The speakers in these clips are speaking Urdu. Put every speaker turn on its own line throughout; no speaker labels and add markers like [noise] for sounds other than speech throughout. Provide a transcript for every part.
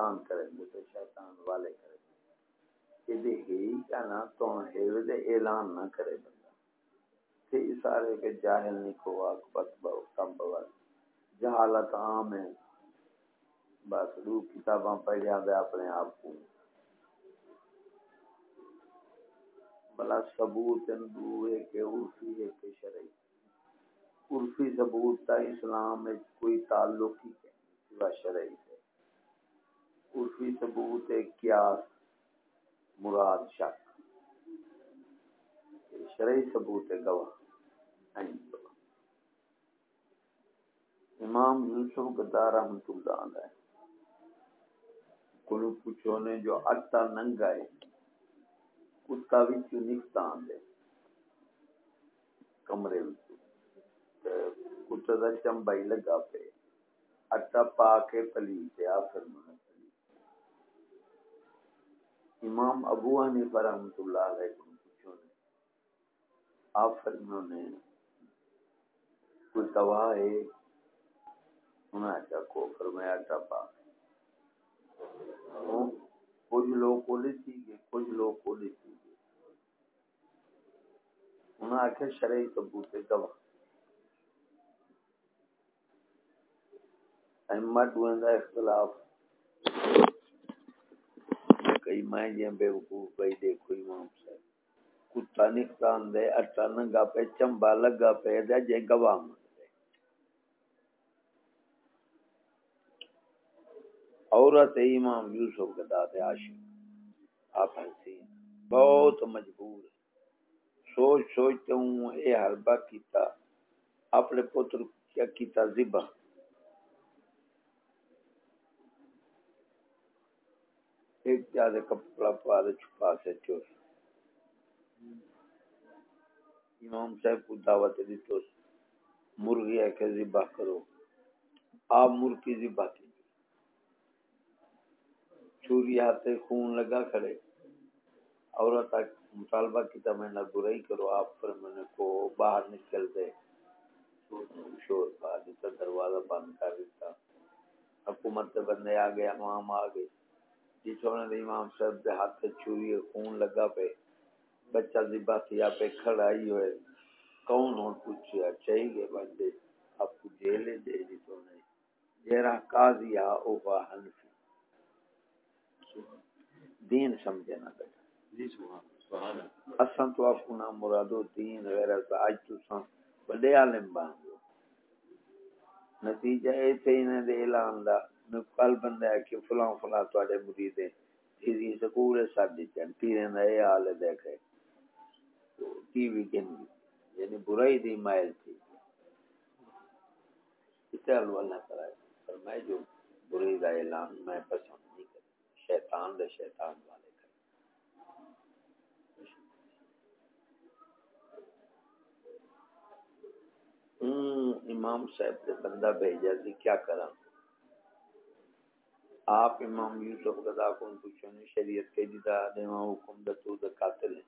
شیطان کرے گے تو شیطان والے کرے گے یہ ہی کہنا تو ہے دے اعلان نہ کرے بندہ۔ کہ سارے کے جاہل نکو اکبت بہو کم بہو جہالت عام ہے۔ بس دو کتاباں پڑھیا دے اپنے آپ کو۔ بلا ثبوت دو ہے کہ عرفی ہے کہ شرعی۔ عرفی ثبوت تا اسلام میں کوئی تعلق ہی ہے سوا شرعی۔ سے عرفی ثبوت قیاس مراد شک؟ شرعی ثبوت گواہ امام یوسف قدار رحمت اللہ علیہ کو پوچھو نے جو اٹا ننگا ہے کتا بھی کیوں نکتا آندے کمرے میں کتا دا چمبائی لگا پہ اٹا پا کے پلی تے آخر میں۔ امام ابو حنیفہ رحمۃ اللہ علیہ کو پوچھو نے آخر میں کوئی گواہ ہے؟ انہوں نے کو؟ فرمایا اٹا پا۔ کچھ لوگ کو لیتی گے کچھ لوگ کو لیتی گے انہوں نے آخر شرعی ثبوت گواہ احمد ہوئے اختلاف۔ کئی میں جی بے وقوف بھائی دیکھو امام صاحب کتا نقصان دے اٹا ننگا پہ چمبا لگا پہ دے جے گواہ من عورت امام یوسف کا داد عاشق آپ حسین بہت مجبور ہے سوچ سوچتے ہوں اے حربہ کیتا اپنے پتر کیا کیتا زبہ ایک زیادہ کپڑا پا دے چھپا سے چوس امام صاحب کو دعوت دی تو مرغی ہے کہ ذبح کرو آپ مرغی ذبح کی چوری ہاتھے خون لگا کھڑے عورت مطالبہ کی کیتا میں نہ برائی کرو آپ پر میں نے کو باہر نکل دے شور پا دیتا دروازہ بند کر دیتا حکومت بندے آ گئے امام آ گئے سونے دے امام صاحب دے ہاتھ چوری خون لگا پہ بچہ ذبح کیا پہ کھڑائی ہوئے کون چاہیے بندے آپ کو جیل دے تو نہیں۔ جیرا قاضی حنفی۔ دین سمجھے نہ بیٹا جی سبحان اساں تو آپ کو نام مرادو دین آج تو بڑے عالم بان نتیجہ انہیں دے اعلان دا۔ کل بندہ ہے کہ فلاں فلاں تواڈے مرید ہے تیری سکول ساڈی چن پیرے دا اے حال ہے دیکھے ٹی وی کن یعنی برائی دی مائل تھی۔ چل اللہ تعالی فرمائے جو برائی دا اعلان میں پسند نہیں کرتا، شیطان دے شیطان والے امام صاحب سے بندہ بھیجا سی، کیا کرا آپ امام یوسف قضا کو پوچھنے شریعت کے دیتا دیما حکم دا تو دا قاتل ہے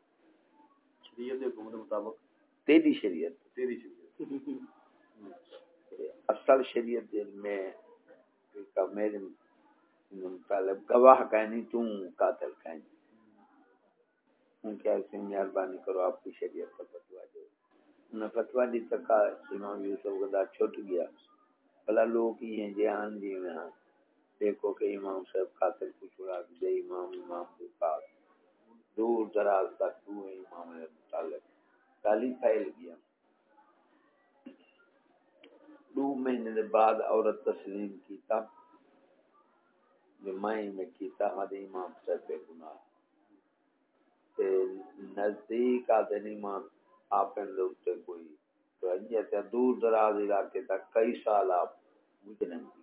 شریعت کے حکم مطابق؟ تیری شریعت۔ تیری شریعت۔ اصل شریعت دل میں کہ میرے طالب گواہ کہنی تو قاتل کہنی۔ ان کے ایسے مہربانی کرو آپ کی شریعت کا فتوا دو۔ انہیں فتوا دی تکا امام یوسف قضا چھوٹ گیا۔ بلا لوگ ہی ہیں جہان جی میں ہاں۔ دیکھو کہ امام صاحب قاتل کو چھڑا دے، امام امام کے پاس دور دراز تک تو ہے، امام متعلق۔ گالی پھیل گیا۔ دو مہینے دے بعد عورت تسلیم کیتا۔ جو مائی میں کیتا، ہمارے امام صاحب پہ گناہ۔ تے نزدیک آتے امام آپ اندر کوئی تو اجیتے دور دراز علاقے تک کئی سال آپ گزریں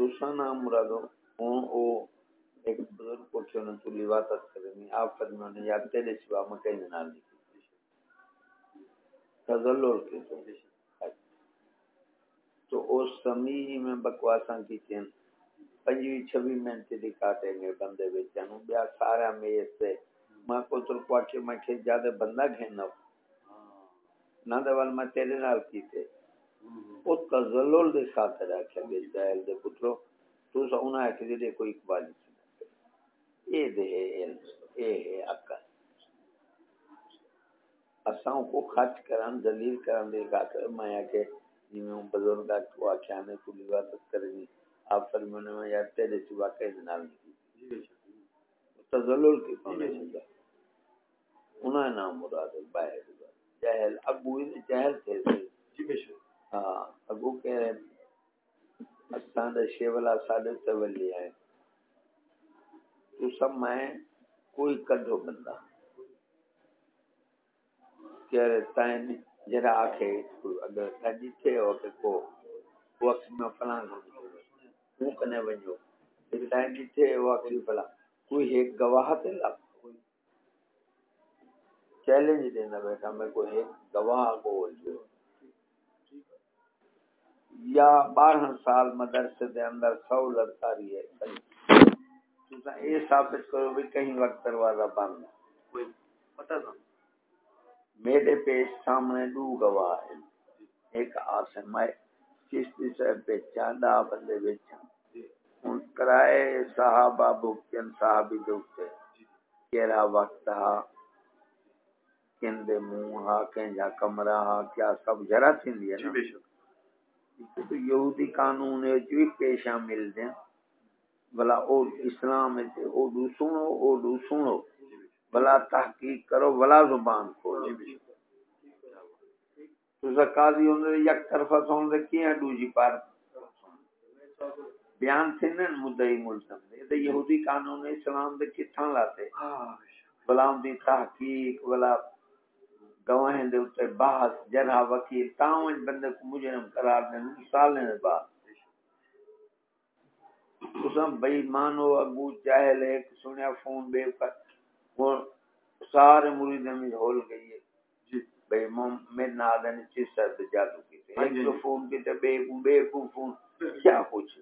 گے تو نام مرادو ہوں، او ایک بزرگ کو چھوڑنے تو لیواتت کرنی آپ فرمیوں نے، یا تیرے سوا مکہ نال لکھی تزلل کے تو۔ تو او سمیہ میں بکواساں کی چین۔ پنجوی چھوی منٹ دی کاٹیں گے بندے بیچانو بیا سارا میز سے۔ ماں کو تر کوٹھے میں کھے جادے بندہ گھننا نہ دوال میں تیرے نال کی تے او تزلل دے خاطر ہے کہ جاہل دے پترو تو سا انہاں ہے کہ دے کوئی اقبال اے دے علم اے ہے عقل۔ اساں کو خرچ کرن دلیل کرن دے گا کہ میں کہ جویں بزرگا کو آکھیا نے کوئی عبادت کرنی۔ آپ فرمانے میں یار تیرے سوا کہیں نال نہیں۔ تزلل کی پانے چاہتا انہاں نام مراد باہر جہل ابو جہل تھے۔ جی ہاں ہاں، ابو کہہ رہے اساں دے شیولا ساڈے تے ولی ہے تو سب میں کوئی کڈو بندہ۔ کہہ رہے، تائیں جڑا آکھے، اگر تھڈی تھے ہو کہ کو وقت میں فلاں ہوں کنے ونجو تائیں جتھے واقعی فلاں۔ کوئی ایک گواہ تے لگ۔ چیلنج دینا بیٹا میں کوئی ایک گواہ بول جو یا بارہ سال مدرسے دے اندر سو لڑکا رہی ہے یہ ثابت کرو بھی کہیں وقت دروازہ بند پتہ نہ میرے پیش سامنے دو گواہ ہیں۔ ایک آسن میں چشتی سے بیچا دا بندے بیچا ان کرائے صحابہ بھوکتن صحابی دوکتے کیرا وقت ہا کندے منہ ہا کنجا کمرہ ہا کیا سب جرہ تھی لیا نا۔ تو یہودی قانون جو پیشہ مل دیں بلا او اسلام او دو سنو او دو سنو۔ بلا تحقیق کرو بلا زبان کھولو۔ تو زکاتی ہونے یک طرفہ سن دے ہیں دوجی پر بیان تھے نا مدعی ملزم دے۔ دے یہودی قانون اسلام دے کتھاں لاتے۔ بلا دی تحقیق بلا گواہیں دے اوتے بحث جرح وکیل تاں بندے کو مجرم قرار دے مثال نے بعد۔ تساں بے ایمان ہو ابو جاہل ہے سنیا فون بے کر وہ سارے مرید میں ہول گئی ہے۔ جی۔ بے ایمان میں نادن چیز سے جادو کی تھے ایک جو فون کی تے بے بے فون۔ کیا کچھ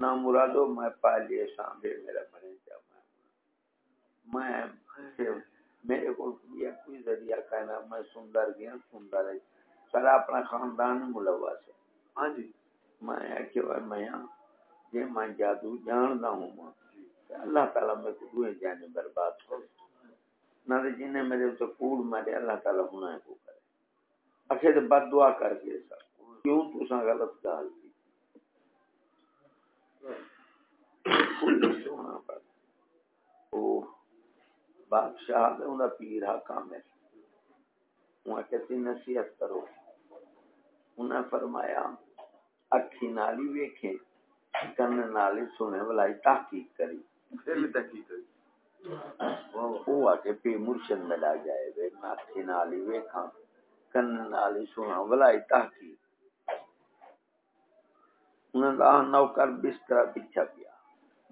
نہ مرادو میں پا لیے سامنے میرا بنے جا میں میں میرے کو کوئی ذریعہ کہنا میں سندر گیا سندر ہے۔ سارا اپنا خاندان ملوث ہے۔ ہاں جی۔ میں کہ میں یہ میں جادو جاندا ہوں ماں اللہ تعالی میں کو دوے جانے برباد ہو نہ جن نے میرے تو کوڑ مارے، اللہ تعالی ہونا ہے کو کرے۔ اکھے تے بد دعا کر کے سر۔ کیوں تو سا غلط گال کی سونا پر او بادشاہ پیر حکام ہے کہتی نصیحت کرو۔ فرمایا اکھی نالی ویکھیں کن نالی سنے تحقیق کری۔ پھر بھی تحقیق کری۔ وہ آکے پی مرشد ملا جائے بے اکھی نالی ویکھاں کن نالی سنا تحقیق۔ نوکر بستر پیچھا پیا۔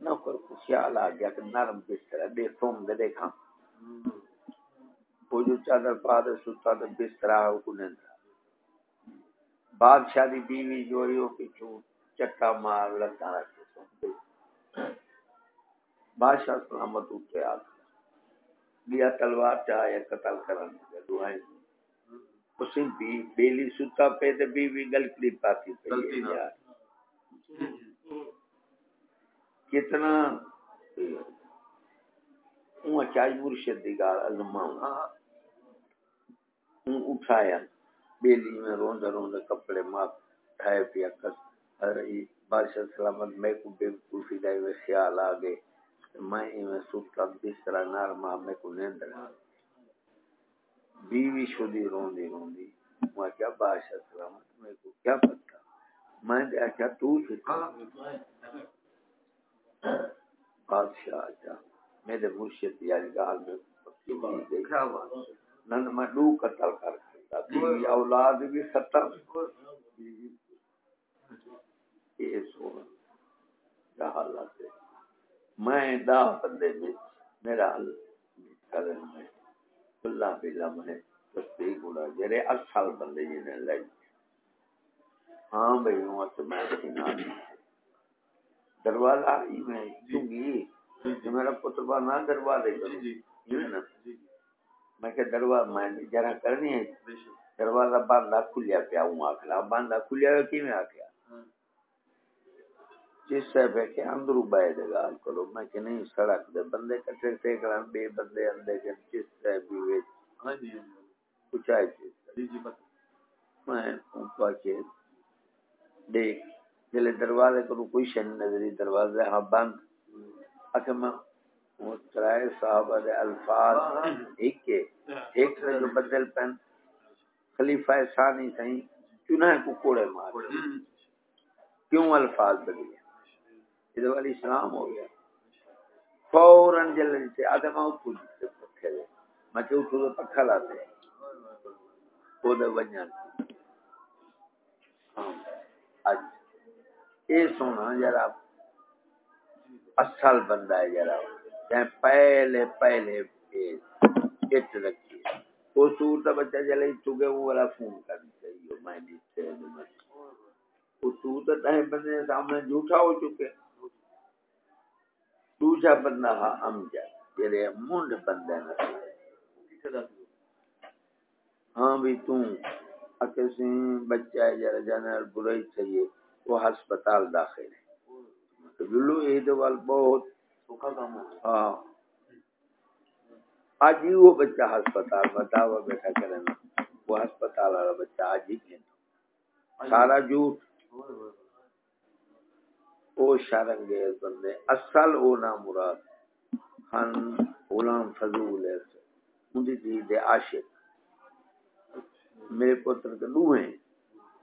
نوکر کو خیال آ گیا کہ نرم بستر دے دیکھاں۔ وہ جو چادر پا دے ستا دے بستر آ کو نیندرا بادشاہ دی بیوی جوڑی ہو پچھو چٹا مار لگتا رکھے سن بادشاہ سلامت اٹھے آ لیا تلوار چاہے قتل کرن دے دعائیں اسی بھی بیلی ستا پہ تے بیوی گلکڑی پاتی پہ کتنا اون چائی مرشد دی گال علماء اون اٹھایا بیلی میں روندا روندا کپڑے ماں ٹھائے پیا کس بادشاہ سلامت میں کو بے کوفی دے میں خیال آ گئے۔ میں میں سوتا بستر نار ماں میں کو نیند بیوی شدی روندی روندی۔ میں کیا بادشاہ سلامت میں کو کیا پتا میں نے کیا تو سکھا بادشاہ جا۔ میرے مرشد یاری گال میں نن میں دو قتل کر بیوی اولاد بھی ختم۔ یہ سونا کیا حالت ہے میں دا بندے میں میرا حل کرن میں۔ اللہ بلا میں تصدیق ہونا جرے اصل بندے جنہیں لگ ہاں بھائی ہوں تو میں دروازہ ہی میں۔ چونگی جو میرا پتر نہ دروازے جی جی۔ نا؟ میں کہ دروازہ میں جرا کرنی ہے۔ دروازہ کھلیا پیا ہوں کھلیا کی میں آکھیا؟ جس سے پہ کہ اندرو بائے دے گال کرو میں کہ نہیں سڑک دے بندے کٹھے بے بندے اندے کے جس سے بھی
ہاں جی
کچھ آئے
جی جی بس۔
میں اوپا کے دیکھ جلے دروازے کوئی شن نظری دروازے ہاں بند۔ وہ ترائے صحابہ دے الفاظ ایک کے ایک سے جو بدل پہن خلیفہ ثانی سہیں چنہ کو کوڑے مار کیوں الفاظ بدلے یہ والی اسلام ہو گیا۔ فوراً جلدی سے آدم جس سے پکھے دے میں اٹھو تو پکھا لاتے وہ دے ونجان اج اے سونا جرا اصل بندہ ہے جرا پہلے پہلے اٹ رکھی وہ سور دا بچہ جلے تو گے وہ والا فون کرنی چاہیے میں دیتے وہ سور دا تہیں بندے سامنے جھوٹا ہو چکے۔ دوجا بندہ ہا امجد جڑے منڈ بندے نہ ہاں بھی توں۔ اکسی بچہ ہے جڑا جنرل برائی چاہیے وہ ہسپتال داخل ہے۔
سوکھا کام ہو
ہاں۔ آج ہی وہ بچہ ہسپتال کرنا وہ ہسپتال والا بچہ آج ہی سارا جھوٹ۔ او شرنگیز بندے اصل او مراد۔ خان غلام فضول ہے مجھے دی دے عاشق۔ میرے پتر کے ہیں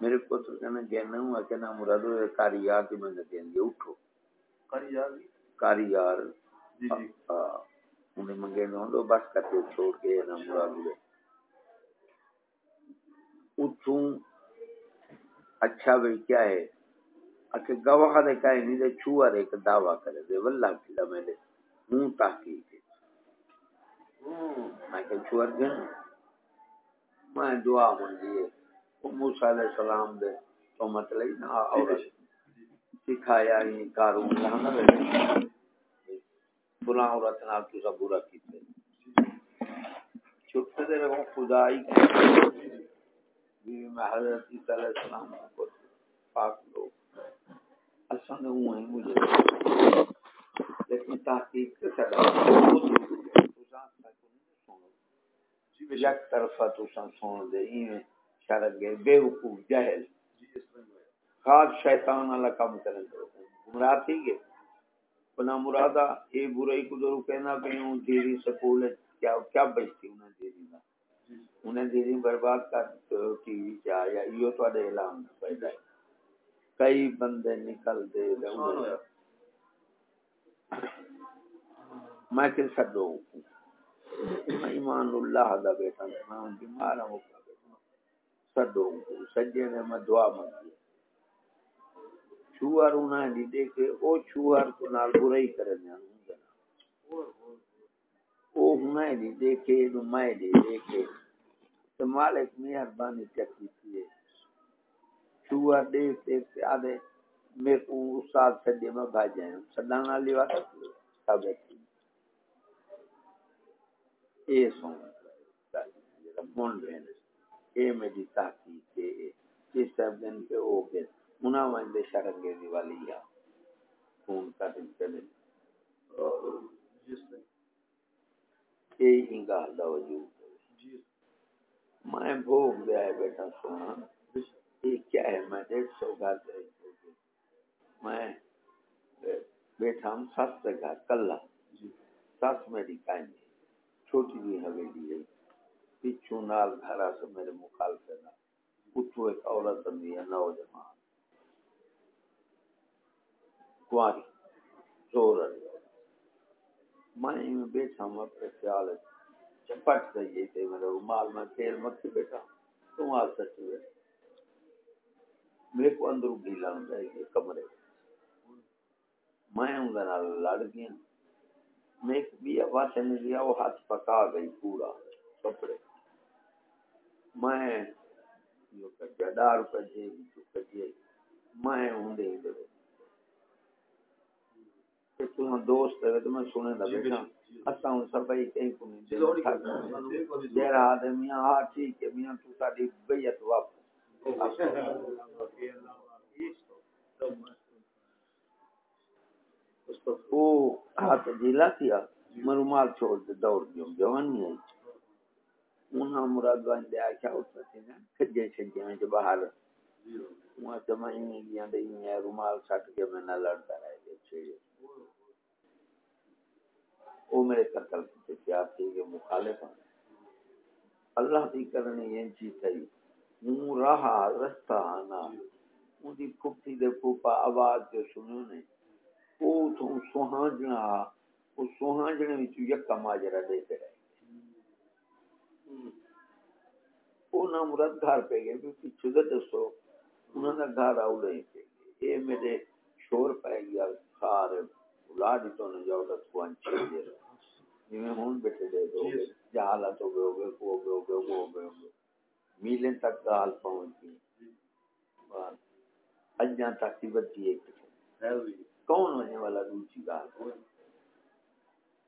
میرے پتر کہنا ہوں کہ مراد ہے کاری یار کی میں کہیں گے اٹھو۔
کری یار
کاری یار
جی
انہیں منگے نہ دو بس کرتے چھوڑ کے نا مراد ہوئے اٹھوں اچھا بھئی کیا ہے اکھے گواہ دے کائے نہیں دے چھوار ایک دعویٰ کرے دے واللہ کلا میں دے ہوں تحقیق ہے میں کہ چھوار گھن میں دعا دیئے وہ موسیٰ علیہ السلام دے تو مطلب نا عورت سکھایا ہی کارون لہنا رہے۔ بلا عورت نا تو سب برا کیتے چھوٹے دے رہو خدائی بیوی میں حضرت عیسیٰ علیہ السلام کو پاک لوگ۔ اصلا میں ہوں ہیں مجھے۔ لیکن تحقیق سے سڑا یک طرفہ تو سن سون دے این شرک گئے بے حقوق جہل۔ خاص شیطان اللہ کام دو گمراہ تھی گئے۔ بنا مرادہ اے برائی کو درو کہنا کہ ہوں دیری سکول کیا کیا بچتی انہیں دیری دا انہیں دیری برباد کر ٹی وی چاہ یا یہ تو اعلان پیدا ہے۔ کئی بندے نکل دے میں کل سڈو میں ایمان اللہ دا بیٹا میں بیمار ہوں۔ سڈو سجے نے میں دعا منگی چوہر انہیں نہیں دیکھے، او چوہر تو نال برائی کرنے او انہیں نہیں دیکھے نو میں نہیں دیکھے۔ تو مالک مہربانی چکی تھی چوہا دیکھ دیکھ کے آدھے، میرے کو استاد سجے میں بھاج جائیں سدانا لیوا سب اے سون من رہنے اے میری تحقیق ہے۔ اس سب دن پہ ہو گئے دی والی یا فون کر دن چلے دا وجود میں بھوگ ہے بیٹا سونا یہ کیا ہے میں ڈیڑھ سو گھر میں بیٹھا ہوں سس سے گھر کلا سس میری چھوٹی بھی حویلی ہے پچھو نال گھرا سے میرے مخالفے نہ اٹھو ایک عورت اندی ہے نوجوان کواری زور میں بیٹھا ہوں، اپنے خیال چپٹ گئی تھے میرے رومال میں تیل مت بیٹھا تم آ سچی ہے۔ میرے کو اندر گیلا ہوں جائے کمرے۔ میں ہوں لڑ گیا۔ میں ایک بھی آواز نہیں دیا وہ ہاتھ پکا گئی پورا کپڑے۔ میں جو کچا ڈار کجے جو کجے میں ہوں دے دے دوست ہے تو میں سنے دا بیٹھا اسا ہوں سب بھائی کہیں کو نہیں۔ دے جیرا آدمی ہاں ٹھیک ہے۔ میاں تو ساڈی بیعت واپس وہ ہاتھ ڈھیلا کیا میں رومال چھوڑ کے دوڑ گیا آئی انہاں مراد وان دے نا کھجے چھجے جو باہر۔ دے رومال سٹ کے میں نہ لڑتا رہ گیا چھے وہ میرے قتل کے کیا تھی کہ مخالف اللہ دی کرنے یہ چیز تھی ہوں رہا رستہ آنا۔ ان دی پھپھی دے پھوپا آواز جو سنو نے او تو سوہانجنا او سوہانجنے وچ یکا ماجرا دے تے رہے۔ او نہ مراد گھر پہ گئے بھی پیچھے دے دسو، انہوں نے گھر آؤ لے پہ گئے اے میرے شور پہ گیا۔ اولاد تو کو انچے دے دو جہالت ہو گئے ہو گئے ہو گئے ہو گئے ہو گئے تک گال پہنچ گئی اجاں تک کی بچی ایک کون ہونے والا دوسری گال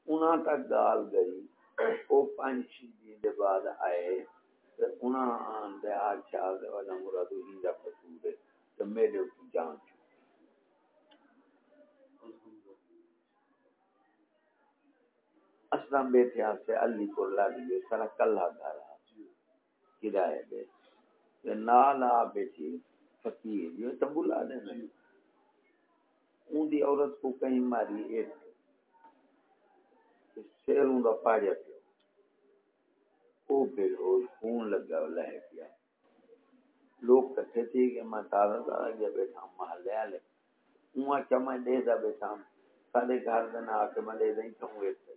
انہاں تک گال گئی او پانچ دن بعد آئے انہاں دے آچھا دے والا مراد ہی دا قصور ہے تے میرے جان اسلام بیٹھے آپ سے علی کو لگ گئے سارا کلہ دارا کرائے دے تے نالا بیٹھی فقیر، یہ تو بلا دے نہیں اون دی عورت کو کہیں ماری، ایک شیروں دا پاڑیا پیو او بے روز خون لگا لہ پیا۔ لوگ کٹھے تھے کہ میں تازہ تازہ گیا بیٹھا ہوں محلے والے اون کیا میں دے دا بیٹھا ہوں۔ سارے گھر دن آ کے میں دے دیں تو ایک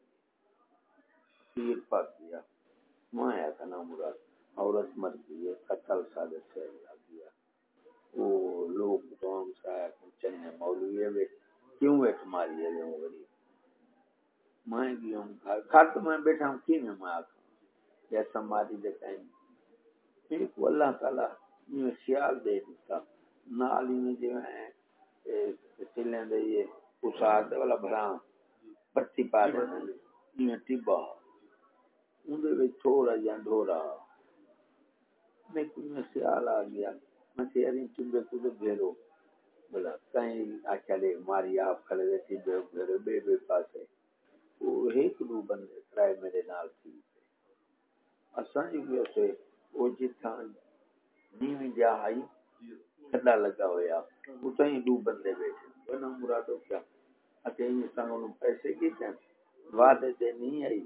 پیر پاک دیا میں آیا تھا نا مراد، عورت مر گئی ہے، قتل سارے سے لگ گیا۔ وہ لوگ دوم سایا چنے مولوی ہے کیوں ایک ماری ہے وہ غریب؟ میں گیا جی ہوں گھر میں بیٹھا ہوں، کی میں میں آتا جیسا ماری دے کہیں میرے کو اللہ تعالیٰ یہ خیال دے دیتا نالی میں جو ہے چلیں دے یہ اسار والا بھرا پٹی پا دے یہ ٹبا۔ اندر بھی تھوڑا یا ڈھورا میں کوئی میں خیال آ گیا میں سے تیاری ٹبے کو دے گھیرو بلا، کہیں آچھلے ماری آپ کھلے دے ٹبے گھیرو بے بے پاسے. وہ ایک دو بندے کرائے میرے نال تھی. اساں جو اسے، وہ جتھاں نیویں جا آئی کھڈا لگا ہویا، اتھاں ہی دو بندے بیٹھے. بنا مرادو کیا؟ اتے یہ سانوں پیسے کی تھے وعدے تے نہیں آئی.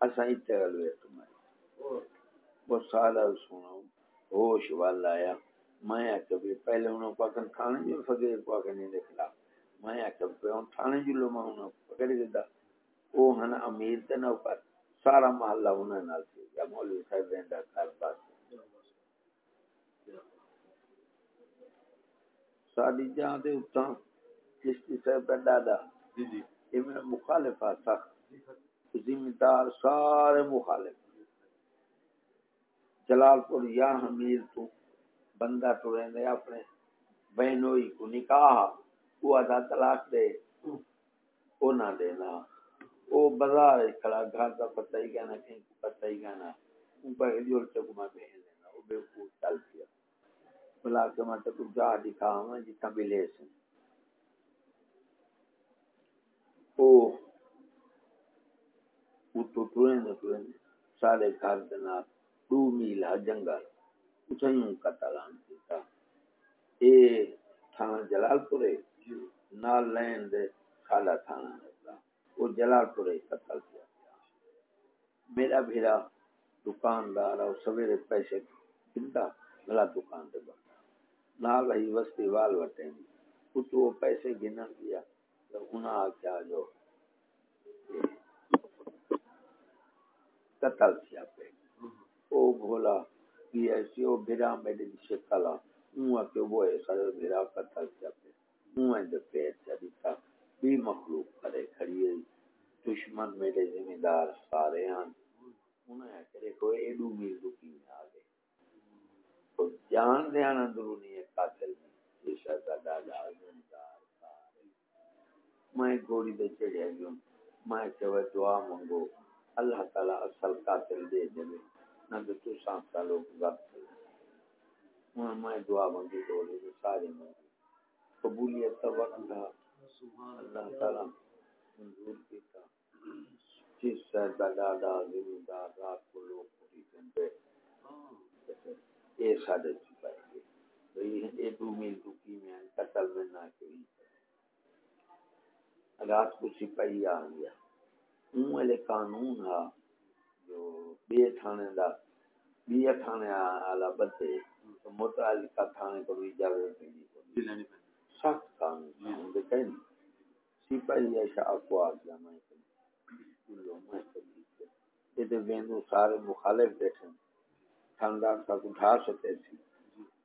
اساں اتھے گلوے تمہارے۔ وہ سارا سنا ہوش آیا۔ میں کبھی پہلے انہوں تھانے جو فقیر میں کبھی ان تھانے جو لو میں انہوں پکڑ وہ ہن امیر تے نہ اوپر۔ سارا محلہ انہوں نال تھی یا مولوی صاحب بس۔ ساری جہاں دے اتاں چشتی صاحب دادا۔
جی جی۔
یہ میرا مخالف ہے سخت ذمہ دار سارے مخالف جلال پور یا حمیر تو بندہ تو رہندے اپنے بہنوئی کو نکاح، وہ ادا طلاق دے، وہ نہ دینا۔ وہ بازار کھڑا، گھر کا پتہ ہی کہنا کہیں کو پتہ ہی کہنا ان پر جوڑ کے گما بہن لینا۔ وہ بے کو چل پیا۔ بلا کے میں تو جا دکھا ہوں جتنا بھی لے سن او وہ تو ٹرین ٹرین سارے گھر دنا دو میل جنگل۔ اتھائیوں کا کیتا۔ اے تھانا جلال پورے نال لین دے کھالا نکلا وہ جلال پورے قتل کیا گیا۔ میرا بھیرا دکاندار اور سویرے پیسے گنتا بلا دکان دے بنتا نال رہی وستی وال وٹیں اس وہ پیسے گنا گیا، تو انہاں کیا جو قتل کیا پہ او بھولا کہ ایسی او بھیرا میرے شکلا اون کہ وہ ہے سارے بھیرا قتل کیا پہ اون دے پیٹ چلی تھا۔ بھی مخلوق کرے کھڑی ہے دشمن میرے ذمہ دار سارے ہیں۔ انہیں کرے کوئی ایڈو میل دکی میں آ گئے؟ تو جان دھیان اندرونی ہے قاتل میں یہ شہزہ دادا ذمہ دار سارے۔ میں گوڑی دے چڑھے گیوں میں کہ دعا منگو اللہ تعالی اصل قاتل دے دے۔ نہ تو تو سانتا لوگ غلط میں میں دعا منگی گوڑی دے سارے منگی قبولیت کا وقت تھا۔ اللہ۔ تعالی منظور کیتا۔ جس سے دادا زمیندار رات کو لوگ پوری دن پہ یہ سارے سپاہی بھئی یہ دو میل تو کی میں قتل میں نہ کوئی رات کو سپاہی آ گیا۔ اون والے قانون ہا جو بے تھانے دا بے تھانے والا بندے تو متعلقہ تھانے کو بھی اجازت نہیں سخت قانون ہوں دے کہیں سپاہی ایسا اقوال جانا ہے یہ تو بینو سارے مخالف بیٹھے خاندان کا اٹھا سکتے تھی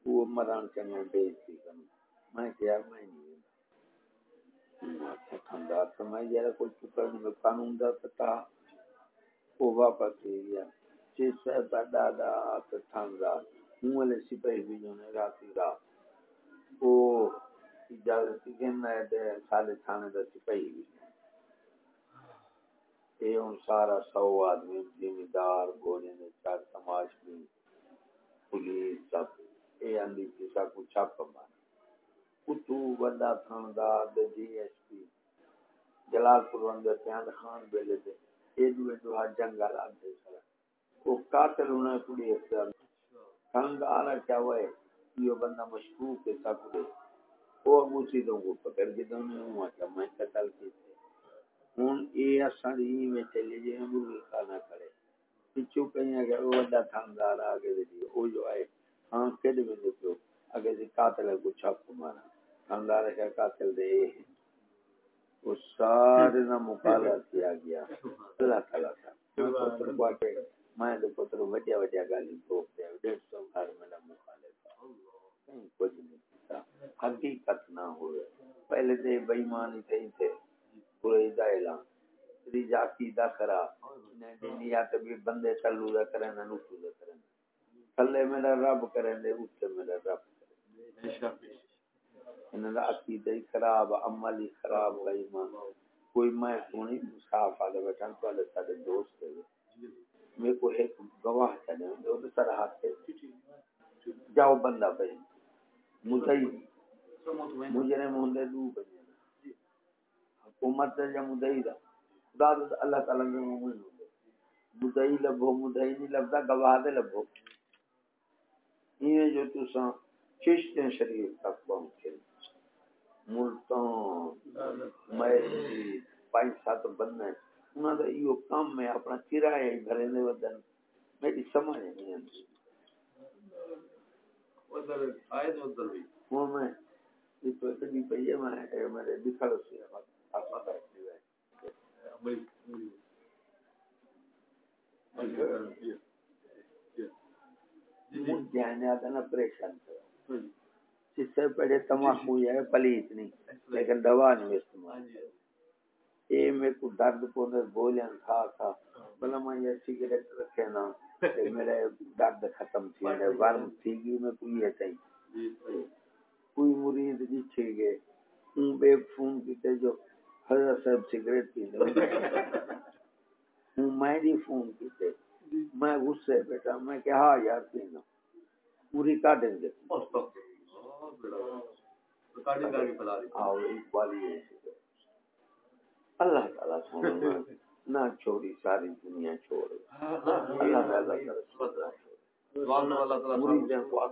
وہ مران میں بیچ تھی میں کیا میں نہیں کوئی نہیں قانون دا پتا وہ واپس لے گیا جس سے ہوں سپاہی بھی جو نے رات وہ اجازت تھانے دا سپاہی بھی اے ان سارا سو آدمی زمیندار گوڑے نے چار تماش بھی پولیس سب اے اندی کسا کو چھاپ مارا کتو بندہ تھاندار دے جی ایس پی جلال پور اندر پیان خان بیلے دے، اے دو اے دو ہاں جنگا دے سارا۔ وہ قاتل انہیں پولی اختیار تھاندار کیا ہوئے یہ بندہ مشکوک ہے سب دے۔ وہ ابو سیدوں کو پکڑ کے دوں دونے ہوا کیا میں قتل کی تھے ہوں یہ اصلی میں چلے جی ہم کھانا کھڑے پچھو کہیں اگر وہ بڑا تھاندار آگے دی جی، وہ جو آئے ہاں کد میں دیکھو اگر دی قاتل کو چھاپ مارا۔ تھاندار ہے قاتل دے۔ وہ سارے نہ مقالہ کیا گیا۔ اللہ تعالیٰ تھا پتر کو آکے، میں تو پتر وجہ وجہ گالی ٹوک دیا۔ ڈیڑھ سو گھر میرا مخالف تھا۔ کہیں کچھ نہیں کیتا حقیقت نہ ہوئے۔ پہلے دے بےمانی تھے تھے۔ پورے دا اعلان۔ تری جاتی دا کرا۔ نے دنیا تے بھی بندے چلو دا کرے نہ نوٹو دا کرے تھلے میرا رب کرے دے اوتے میرا رب کرے انہاں دا عقیدہ ہی خراب عمل ہی خراب ہے ایمان کوئی میں سونی صاف آ بیٹھا تو اللہ سارے دوست ہے میرے کو ایک گواہ چلے وہ تو سر ہاتھ سے جاؤ بندہ پہ مجھے مجھے مہندے دو بجے حکومت یا مدعی دا؟ خدا دا اللہ تعالی نے مومن ہو مدعی لبو مدعی نہیں لبدا گواہ دے لبو یہ جو تساں چشت شریف تک پہنچے۔ ملتان میسی پانچ سات بندے۔ انہاں دا ایو کام میں اپنا کرایہ ہی بھرے دے ودن میری سمجھ نہیں آتی وہ میں یہ تو اتنی پہیے میں میرے دکھا رسی ہے پریشان اس سے پہلے تماکو ہے پلیت نہیں لیکن دوا نہیں استعمال یہ میرے کو درد کو بولیاں کھا کھا۔ بلا میں یہ سگریٹ رکھے نا [laughs] میرے درد ختم تھی میرے ورم تھی گی میں کوئی ہے چاہیے۔ کوئی مرید جی چھے گئے ان بے فون کیتے جو حضرت صاحب سگریٹ پی ہوں میں بھی فون کیتے۔ میں غصے بیٹا میں کہ ہاں یار پینا۔ پوری کا دیں گے اللہ تعالیٰ نہ چھوڑی ساری دنیا چھوڑ اللہ تعالیٰ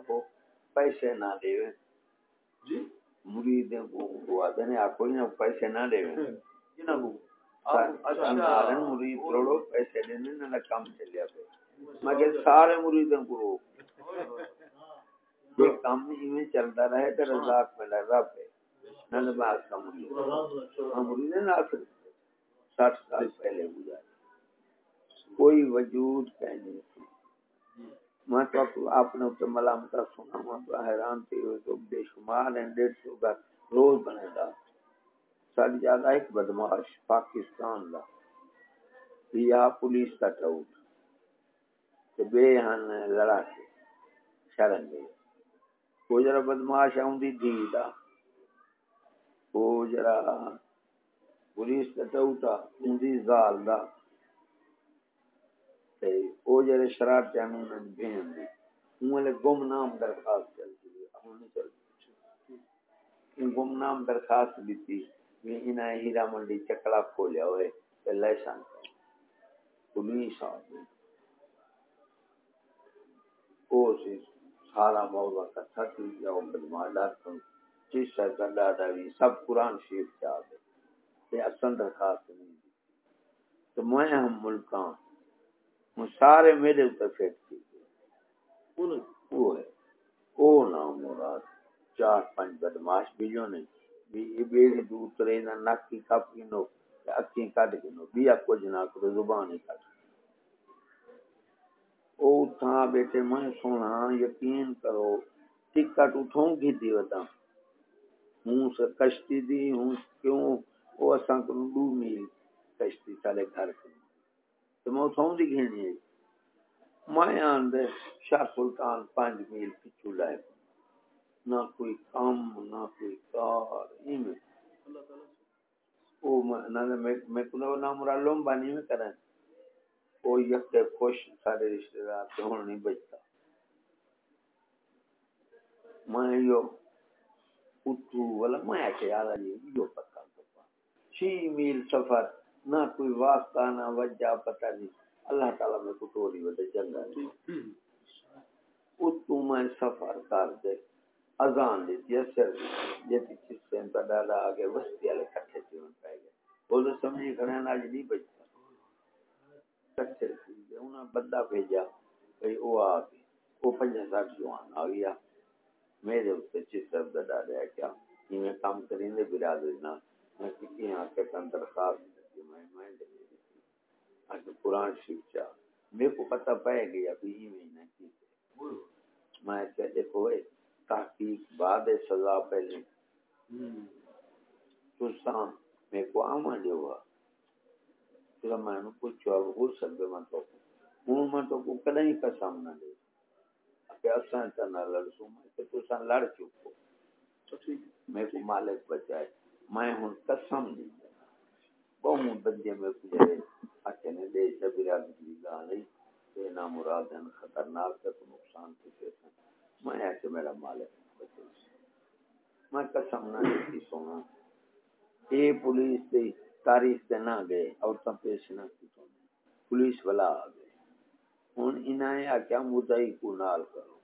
کو پیسے نہ دے جی مرید کو آپ پیسے نہ دے مرید پیسے دینے نہ کام چلیا پہ مگر سارے مریدوں کو روک یہ کام میں چلتا رہے تو رزاق میں لگا پہ۔ نہ کا مرید ہاں مرید نہ آخر ساٹھ سال پہلے گزارے کوئی وجود کہنے میں تو سنا میں تو حیران تھی ہوئے تو بے شمار ہیں ڈیڑھ سو کا روز بنے گا ساری زیادہ ایک بدماش پاکستان یا پولیس کا کہ بے ہن لڑا کے دے وہ جرا بدماش آؤں دی دی دا۔ وہ جرا پولیس کا ٹاؤٹا ان دی زال دا۔ او جڑے شرارت قانون میں بھین دی انہوں نے گم نام درخواست چلتی ہے انہوں نے چلتی گم نام درخواست دیتی۔ بھی انہیں ہیرا منڈی چکڑا کھولیا ہوئے۔ لیسن پولیس آ گئی۔ وہ سی۔ سارا موضوع کٹھا کی گیا وہ بدما ڈاکٹر چیز کا ڈاڈا بھی سب قرآن شریف چاہ دے یہ اصل درخواست نہیں دی تو میں ہم ملکاں وہ سارے میرے اوپر فیک کی گئے۔ وہ ہے او نام مراد چار پانچ بدماش بیجو نے بھی یہ بیڑ دور ترے نہ نک کی کپ گنو اکھیں کٹ گنو بیا کچھ نہ کرو زبان ہی کٹ۔ او تھا بیٹے میں سونا یقین کرو ٹکٹ اٹھوں گی دی ودا ہوں سے کشتی دی، ہوں کیوں؟ او اساں کو دو میل، کشتی سالے گھر کے تو میں اٹھوں دی گھنی ہے۔ میں آندے، شاہ سلطان پانچ میل پچھو لائے۔ نہ کوئی کام نہ کوئی کار ایمیں او میں میں کو نہ مرا لوم بانی میں کریں۔ او یک خوش، سارے رشتہ دار تے ہن نہیں بچتا۔ میں یو اٹھو، والا میں کہ یار علی یو پتہ تو چھ میل سفر، نہ کوئی واسطہ، نہ وجہ پتہ نہیں۔ اللہ تعالی میں کو ٹوری ودے چنگا اتو میں سفر کر دے۔ اذان دیتی ہے سر جیتی چیز سے انتا ڈالا آگے وستی والے کٹھے جیون پائے گئے وہ تو سمجھی کھڑے ہیں آج نہیں بچتا۔ کٹھے انہاں بندہ بھیجا وہ آ گئی وہ پنجہ ساٹھ جوان آ گیا۔ میرے کیا کہ میں کام کریں دے برادری نا میں کسی یہاں کے میں میں دے آج قرآن شریف چاہ میرے کو پتہ پائے گیا کہ یہ کی میں کہ دیکھو تحقیق بعد سزا پہلے۔ تو میں کو جو ہوا۔ ہو سکتے میں تو ہوں میں تو کو کدیں کا سامنا دے کہ اساں تنا لڑسوں میں کہ تو سان لڑ چکو۔ میں کو مالک بچائے میں ہوں قسم نہیں بہت بندے میں کچھ اچھے نے دے شبیرہ گاہ نہیں کہ نا مراد ہیں خطرناک ہے تو نقصان ہیں؟ میں ایسے میرا مالک میں قسم نہ دیتی سونا۔ اے پولیس دی تاریخ دے نہ گئے اور پیش نہ کی پولیس والا آ گئے ہن انہیں آکیا مدعی کو نال کرو۔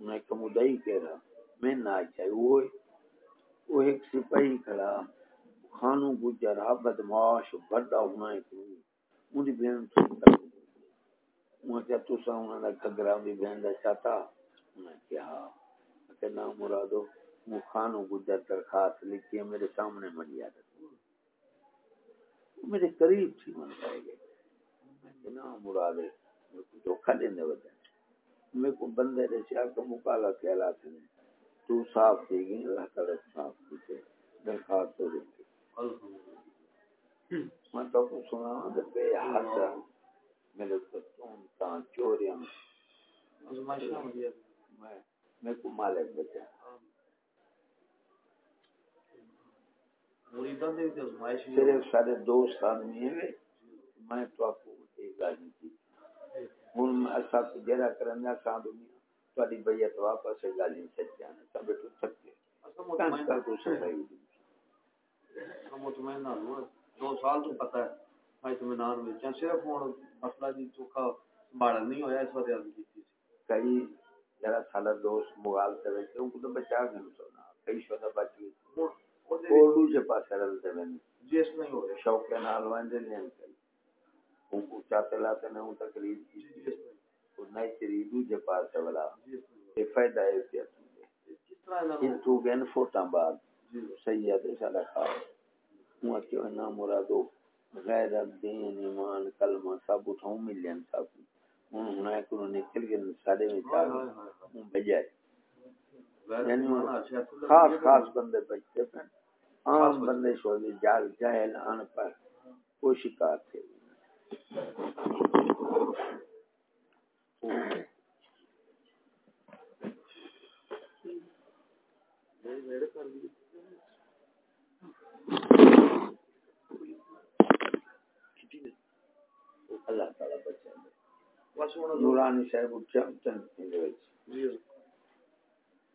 انہیں کہ مدعی کہہ رہا میں نہ چاہیے وہ وہ ایک سپاہی کھڑا، خانو گجر بدماش بڑا ہونا ہے ان دی بہن تو کیا تو سا انہاں دا گھگرا دی بہن دا چاہتا میں کیا کہ نام مرادو مخانو گجر درخواست لکھی ہے، میرے سامنے مڑی آدھا میرے قریب تھی من پائے گئے کہ نام مرادے دھوکھا دینے وجہ میں کو بندے رہے سیاہ کا مقابلہ کہلا تھے تو صاف تھی گئی اللہ تعالیٰ صاف تھی تھے درخواست ہو تھی میں تو کو سنا دے بے حد میرے کو تون تان چوریاں۔ میں کو مالک بچا صرف سارے دوست آدمی ہیں میں تو آپ کو ایک گل نہیں کی ہوں میں ایسا جڑا کرنا سا دنیا تھوڑی بیعت واپس ہے گل نہیں سچ جانا سب بیٹھو تھک گئے
مطمئن نہ ہوا دو سال تو پتہ ہے میں اطمینان میں صرف ہوں مسئلہ جی چوکھا سنبھالا نہیں ہویا اس وجہ سے
کئی جرا سالا دوست مغال وچ ان کو تو بچا گئے سونا کئی شودا بچ گئی اور دوسرے پاس رل تے وین
جس نہیں ہو
شوق کے نال وندے نہیں کئی ان کو چاہتے لاتے نے ان تقریر کی۔ اور نئی تری دوسرے پاس والا یہ فائدہ ہے کہ ان تو گن فوٹاں بعد سید سالا خاص ہوں کہ نا مرادو۔ غیر دین ایمان کلمہ سب اٹھاؤں ملین سب ہوں ہن ایک نو نکل کے سارے میں چاہ ہوں بجائے۔ یعنی خاص خاص بندے بچتے پہ عام بندے شو بھی جال جاہل ان پر وہ شکار تھے اللہ تعالی بچا نورانی صاحب چند چند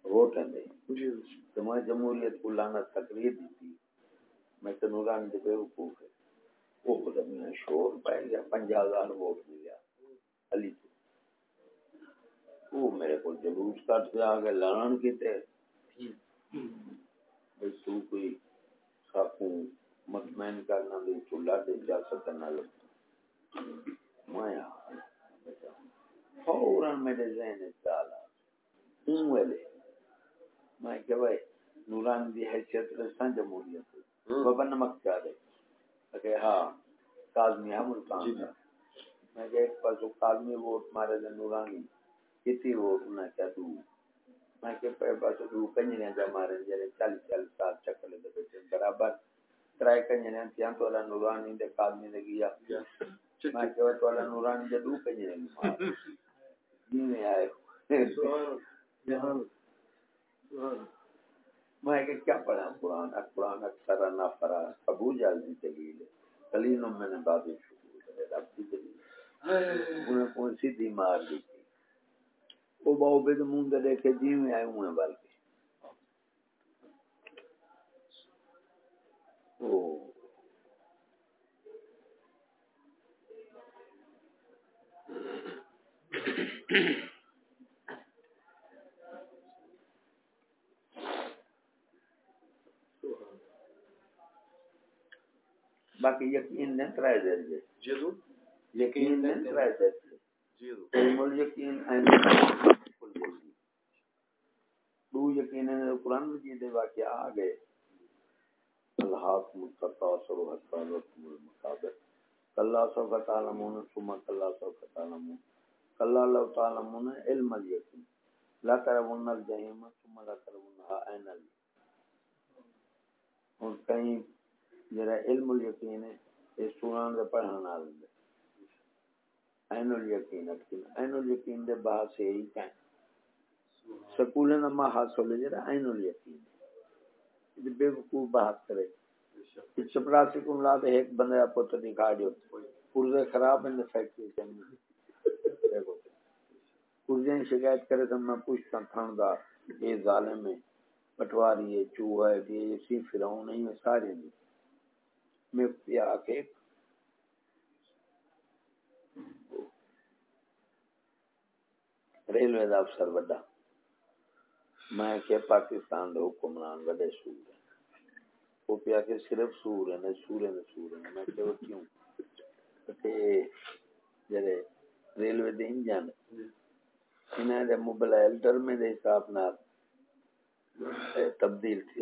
ووٹ تو میں جمہوریت کو لانا تقریر دی تھی۔ میں تو نورانی دے بے وقوف ہے۔ وہ خدا میں شور پہ گیا پنجا ہزار ووٹ ملیا علی تو۔ وہ میرے کو جلوس کٹ سے آگے لڑن کی تے تو کوئی ساکوں مطمئن کرنا دی چولہا دے جا سکنا لگتا میں فوراً میرے ذہن چالا ہوں ویلے۔ میں کہ بھائی نوران دی حیثیت رسان جمہوریت بابا نمک کیا دے کہ ہاں کازمی ہم ملتان تھا میں کہ ایک پاس کازمی ووٹ مارے دے نورانی کتی ووٹ نہ کیا دوں؟ میں کہ پہ پاس دو کنجنے جا مارے جرے چالیس چالیس سال چکلے دے بیٹھے۔ برابر ترائے کنجنے تیاں تو اللہ نورانی دے کازمی دے گیا۔ میں کہ تو اللہ نورانی دے دو کنجنے مارے [laughs] جی میں آئے۔ میں کہ کیا پڑھا قرآن قرآن اکثر نہ فرا ابو جال دی دلیل کلینوں میں نے باب شکر کرے رب دی دلیل۔ انہیں کون سی دی مار دی تھی؟ وہ باؤ بے منہ دے دیکھے جی میں آئے ہوئے بلکہ Thank باقی یقین نے ترائے دیر جے جدو یقین نے ترائے دیر جے جدو علم الیقین این دو یقین نے قرآن مجید واقعہ آگئے الحاق متقاصر حتی لکم المقابر کلا سوف تعلمون ثم کلا سوف تعلمون۔ کلا لو تعلمون علم الیقین لا ترون الجحیم ثم لا ترونها عین الیقین اور کہیں جڑا علم الیقین ہے اس سنان دے پڑھن نال دے عین الیقین اکین عین الیقین دے بحث ہے ہی کہیں سکولیں دا حاصل ہے جڑا عین الیقین ہے بے وقوف بحث کرے چپراسی کو ملا دے ایک بندے آپ کو تو دکھا دیو پرزے خراب ہیں فیکٹری چاہیے پرزے شکایت کرے تو میں پوچھتا تھان دا یہ ظالم ہے پٹواری ہے چوہا ہے یہ سی فراؤن نہیں ہے سارے نہیں میں آ کے ریلوے دا افسر وڈا۔ میں کہ پاکستان دے حکمران وڈے سور ہیں۔ وہ پیا کہ صرف سور ہیں سور ہیں سور ہیں۔ میں کہ وہ کیوں؟ کہ جڑے ریلوے دے انجن انہاں دے موبائل ٹرمے دے حساب نال تبدیل تھی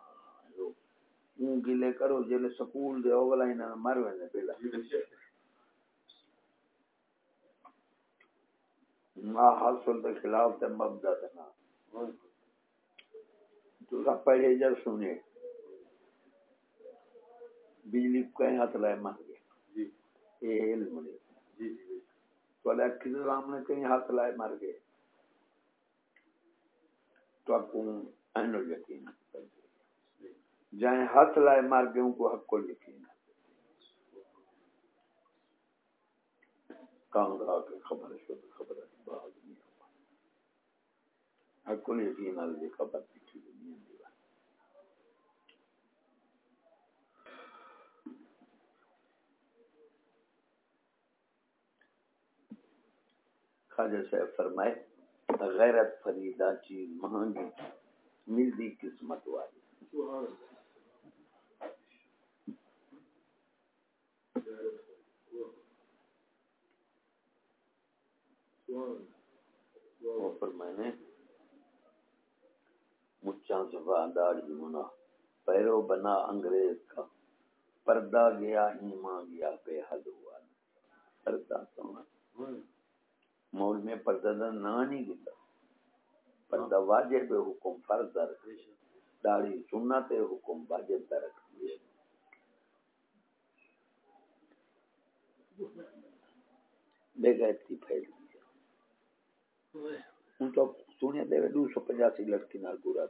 اون گلے کرو جلے سکول دے اولا انہاں مر ویندے پہلا ما حاصل دے خلاف تے مبدا تے نا تو سب پہلے جر سنے بجلی کہیں ہاتھ لائے مر گئے۔ جی۔ اے علم نے۔ جی جی تو اللہ کسی رام نے کہیں ہاتھ لائے مر گئے۔ تو آپ کو اینو یقین۔ جائیں ہاتھ لائے مار گئے ان کو حق کو یقین۔ کہاں گا خبر ہے خبر ہے بعد حق کو یقین آل خبر پیچھے نہیں دیوا خواجہ صاحب فرمائے، غیرت فریدہ چیز مہنگی ملدی قسمت والی۔ سبحان اللہ فرمائنے مچاں صفا داڑھی ہونا پیرو بنا انگریز کا پردہ گیا ایمان گیا بے حد ہوا پردہ سونا مول میں پردہ نہ نہیں گیا پردہ واجب حکم فرض در داڑھی سنت حکم واجب در بے غیرتی پھیل گئی ہوں تو سنیا دے دو سو پچاسی لڑکی نال پورا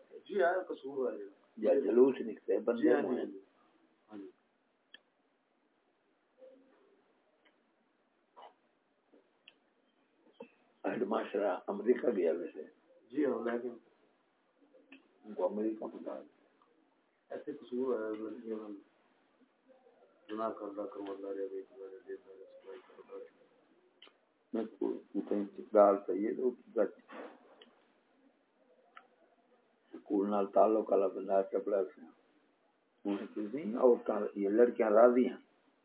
تھے
جی ہاں قصور ہے
یا جلوس نکتے
جی
بندے
ہاں
ہوئے
جی ہاں جی
ہیڈ ماسٹر امریکہ گیا ویسے
جی ہاں لیکن
ان کو امریکہ بتا
ایسے قصور ہے لڑکیاں نال
تعلق والا بندہ انہیں اور یہ راضی ہیں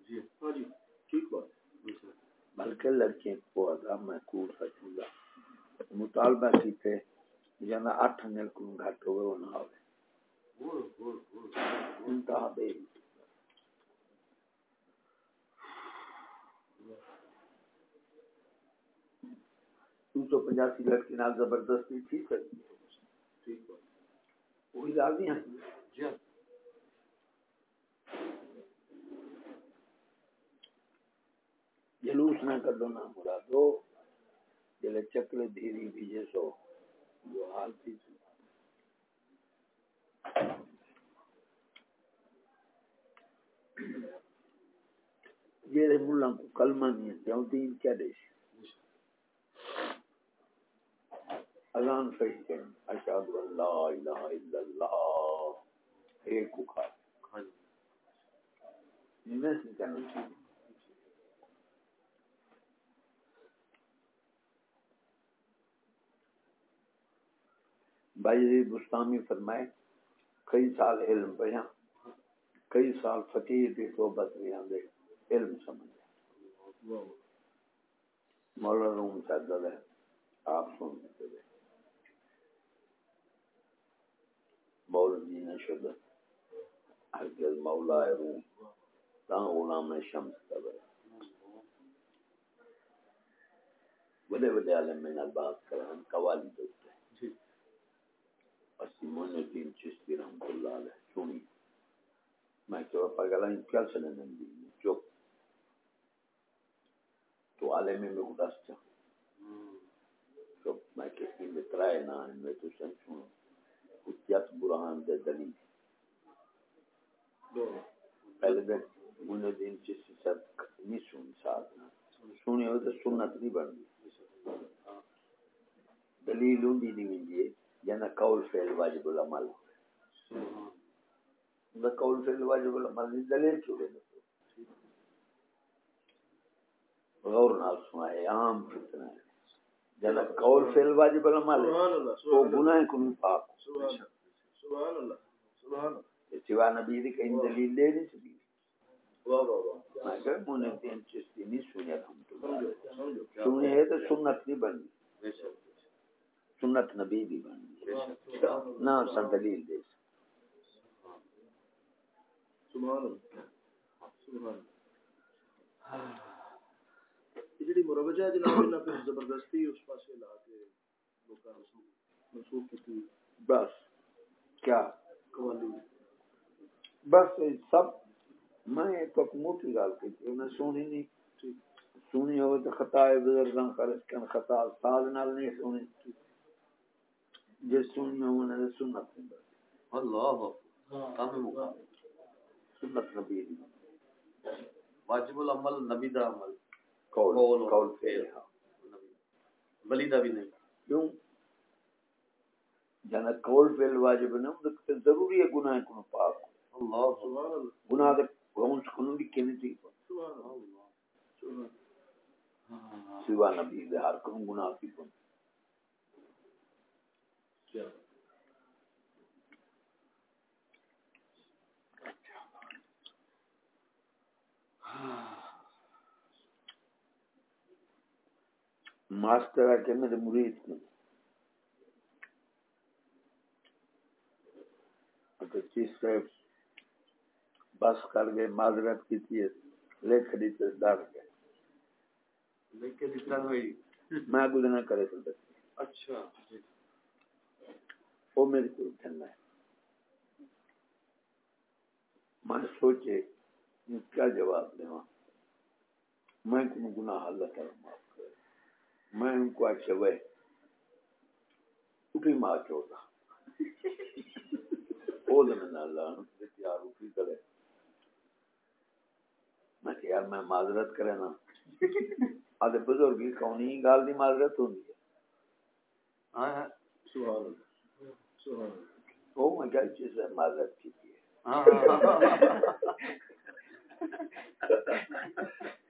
جی ہاں جی ٹھیک بات
بلکہ لڑکیاں کو ادا میں کور سکوں گا مطالبہ کیتے جانا اٹھ نل کو گھٹ ہوئے وہ نہ ہوئے
اور اور اور
انتہا بے دو سو پچاسی لڑکی نال زبردستی
ٹھیک
وہی راضی ہیں؟
جی ہاں۔
جلوس نہ کر دو نہ مرادو جلے چکر دھیری بھیجے سو۔ جو حال تھی۔ جیڑے ملہ کو کلمہ نہیں ہے دین کیا دیش؟ اذان صحیح کریں اشہد ان لا الہ الا اللہ ایک کو کھا میں سے کرنا چاہیے بھائی بستانی فرمائے کئی سال علم پڑھا کئی سال فقیر کی صحبت میں آندے علم سمجھے۔ مولانا روم سجد ہے آپ سن سکتے مولوی نے شد۔ ہرگز مولا روم تا غلام شمس بڑا بڑے بڑے عالم میں بات کرن قوالی دوتے
جی۔
اسی موین الدین چشتی رحمت اللہ علیہ سنی۔ میں کہ پاگلا ان کیا سنے نندی چپ تو عالم میں چا چپ میں کہ ان ترائے نہ میں تو سن سنو حجت برہان دے دلیل پہلے دن موین الدین چشتی سر نہیں سن ساتھ سنی ہو تو سنت نہیں بن دلیل ہوں دی نہیں ہوئی جنا قول فعل واجب العمل۔ دا قول فعل واجب العمل دی دلیل کیوں دے غور نال سنائے عام فتنہ ہے۔ جنا قول فعل واجب العمل ہے۔
سبحان اللہ
وہ گناہ کو نہیں پاک۔
سبحان اللہ سبحان اللہ
سوا نبی دی کہیں دلیل دے نہیں سکی
واہ واہ واہ۔
میں کہ مونے تین چیز نہیں سنیا
سمجھو کیا
سنی ہے تو سنت نہیں بنی۔
بے شک
سنت نبی دی بنی۔
بے شک
نہ سن دلیل دے۔
سبحان اللہ۔ سبحان اللہ۔ جڑی مروجہ ہے جناب انہاں پہ زبردستی اس پاسے لا کے لوکاں نوں منسوخ کیتی۔
بس۔ کیا؟
قوالی۔
بس سب میں ایک موٹی گل کی تھی انہیں سونی نہیں سونی ہوئے تو خطا ہے بزرگاں خرچ کن خطا استاد نال نہیں سونی۔ جس سونی ہوئے نے سنت نہیں بس
اللہ کام مقام۔
سنت نبی دی۔
واجب العمل نبی دا عمل۔
قول
قول فعل ولی دا بھی نہیں۔
کیوں؟ جانا قول فعل واجب نہ ہوں تو ضروری ہے گناہ کو پاک۔
اللہ سبحان اللہ۔
گناہ دے گون سکون بھی کنے تھی۔
سبحان اللہ
سوا نبی دے ہر کو گناہ کی کن
کیا؟
ماسٹر ہے کہ میرے مرید چیز سے بس کر گئے معذرت کی تھی دی تو ڈر گئے. میں نہ کرے
اچھا جی.
وہ میرے کو ٹھنڈا ہے. میں سوچے کیا جواب دوں میں گناہ اللہ تعالی میں کہ یار معذرت کرے نا۔ آدھے بزرگی کونی گال دی معذرت ہوندی ہے۔ ہاں ہاں۔
سبحان اللہ۔ سبحان اللہ۔
وہ میں کیا چیز ہے معذرت کی
ہاں۔ [laughs]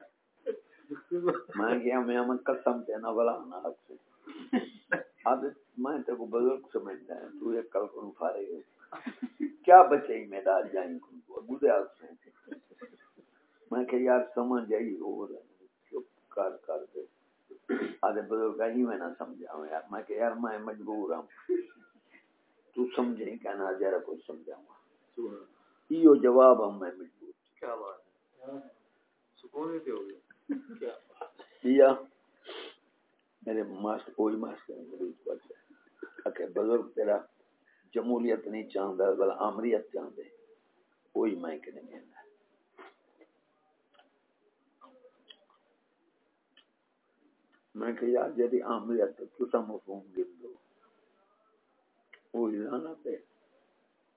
میں گیا میں ہمیں قسم دینا والا نہ حق سے آدھے میں تے کو بزرگ سمجھتا ہے تو ایک کل کو فارغ ہے کیا بچے ہی میں ڈال جائیں کو بودے حق سے میں کہ یار سمجھ آئی ہو رہا چپ کر کر دے آدھے بزرگ ہی میں نہ سمجھا ہوں یار میں کہ یار میں مجبور ہوں تو سمجھے کہنا ذرا کچھ سمجھاؤں یہ جواب ہم میں مجبور
کیا بات ہے سکون ہی ہو گیا کیا
میرے ماسٹر کوئی ماسٹر میرے اس پر کہ بزرگ تیرا جمہوریت نہیں چاہتا بل آمریت چاہتے کوئی میں کہ نہیں ملنا میں کہ یار جدی آمریت تسا مفہوم گر دو وہی لعنت ہے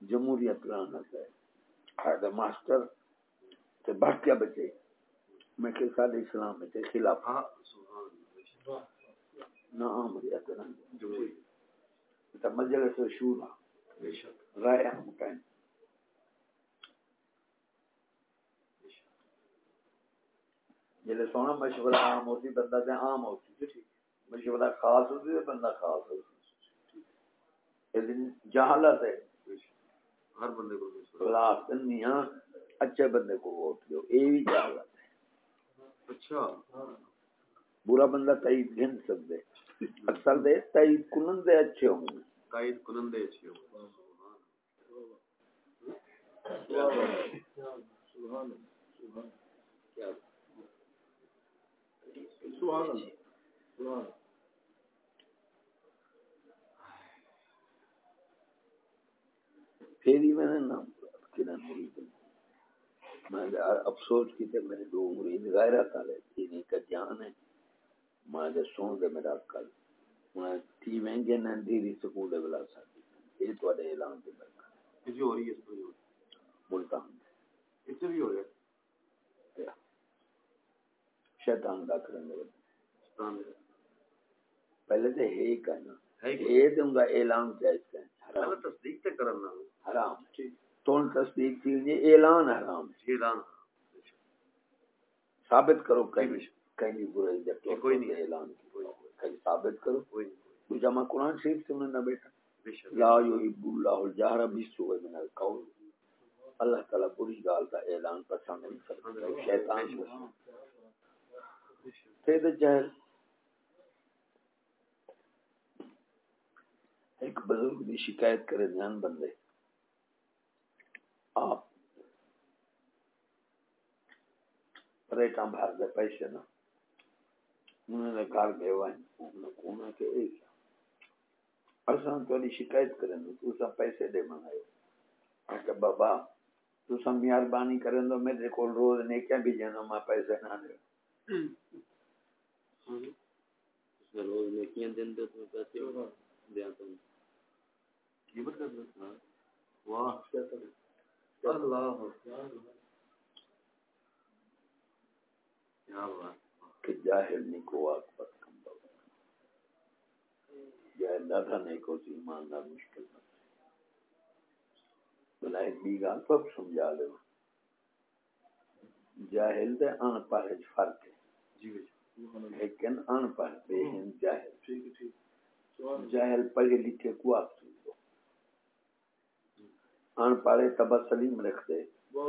جمہوریت لعنت ہے ماسٹر تے بڑھ کیا بچے میں کہ سارے اسلام تے خلاف۔
ہاں اللہ۔
نہ آمریت نہ
جو
تے مجلس شورا
بے شک۔
رائے ہم کہیں۔ جلے سونا مشورہ عام ہوتی بندہ تے عام ہوتی مشورہ خاص ہوتی تے بندہ خاص ہوتی۔ لیکن جہالت ہے۔
ہر بندے کو
خلاف میاں اچھے بندے کو ووٹ دو یہ بھی جہالت۔
اچھا۔
برا بندہ تائید گھن سکتے اکثر دے تائید کنن دے اچھے ہوں۔ گے
کنندے اچھے ہو سبحان سبحان اللہ سبحان
پھر ہی میں نے نام کنا نے افسوس کی تے میرے دو مرید غیرت والے تین کا جان ہے میں دے سون دے میرا کل میں تی وینگے دیری سکول دے بلا سکتی یہ تو اڑے اعلان دے برکت
کسی ہو رہی ہے اس پر
ملتان۔
اس سے بھی ہو گیا
شیطان دا کرنے والے
سبحان اللہ
پہلے تے ہے ہی کہنا۔
ہے کہ
یہ دوں گا اعلان جائز
پہلے
حرام
تصدیق تے کرنا
حرام۔
ٹھیک
تو تصدیق کی یہ اعلان حرام ہے
اعلان
ثابت کرو کہیں
بے شک۔
کہیں برائی جب تو
کوئی نہیں۔
اعلان کہیں ثابت کرو۔
کوئی نہیں
تو جمع قرآن شریف سے انہوں نے بیٹھا۔ لا یحب اللہ الجہر بالسوء من القول۔ اللہ تعالی بری گال کا اعلان پسند نہیں کرتا شیطان تے جہل۔ ایک بزرگ دی شکایت کرے دھیان بندے۔ آپ ریٹاں بھر دے پیسے نا۔ انہوں نے گھر گئے ہوئے انہوں نے کہ ایک اساں تھوڑی شکایت کریں تو سا پیسے دے منگائے۔ میں کہ بابا، تو سا مہربانی کریں تو میرے کو روز نیکیاں بھی جانا میں پیسے نہ دے۔
روز نیکیاں دن دے تو پیسے دیا۔ تو
قیمت کر دو واہ، کیا بات
کہ جاہل نہیں کو آکبت کم بابا جاہل نہ تھا نہیں کو سی ایماندار مشکل نہ بلا ایک بھی گال اب سمجھا لے۔ جاہل دے ان پڑھ فرق ہے۔
جی
لیکن ان پڑھ بے ہن جاہل۔ جاہل پڑھے لکھے کو آپ ان پڑھے تبا سلیم رکھ دے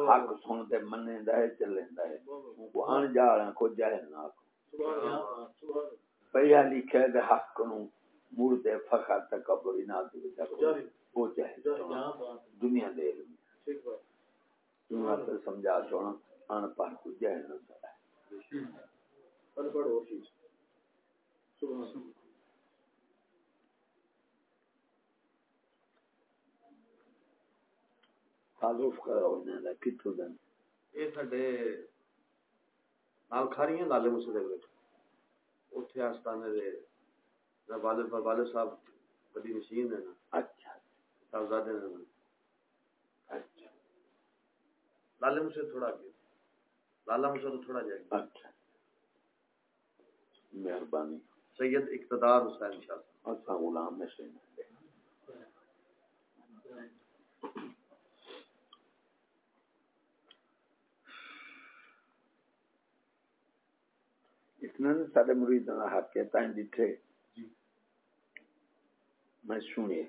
حق سن دے مننے دا ہے۔ چلیں دا ہے وہ ان جاڑا کو جاہل نہ پڑھیا لکھے دے حق فخر تکبر دے وہ جاہل دنیا دے دنیا سمجھا چھوڑا ان پڑھ کو نہ سڑا
ان پڑھ اور چیز۔ سبحان اللہ۔
تعلق کرو انہاں دا کتھوں دن
یہ سڈے نال کھاریاں لالے مسے دے وچ۔ اوتھے آستانے دے والد والد صاحب بڑی مشین ہے نا۔
اچھا
صاحبزادے نے
اچھا۔
لالے مسے تھوڑا اگے۔ لالا مسے تو تھوڑا جائے۔
اچھا۔ مہربانی۔
سید اقتدار حسین شاہ۔ صاحب
اچھا غلام میں سے نے سارے مرید حق کے تائیں ڈٹھے
جی۔
میں سنے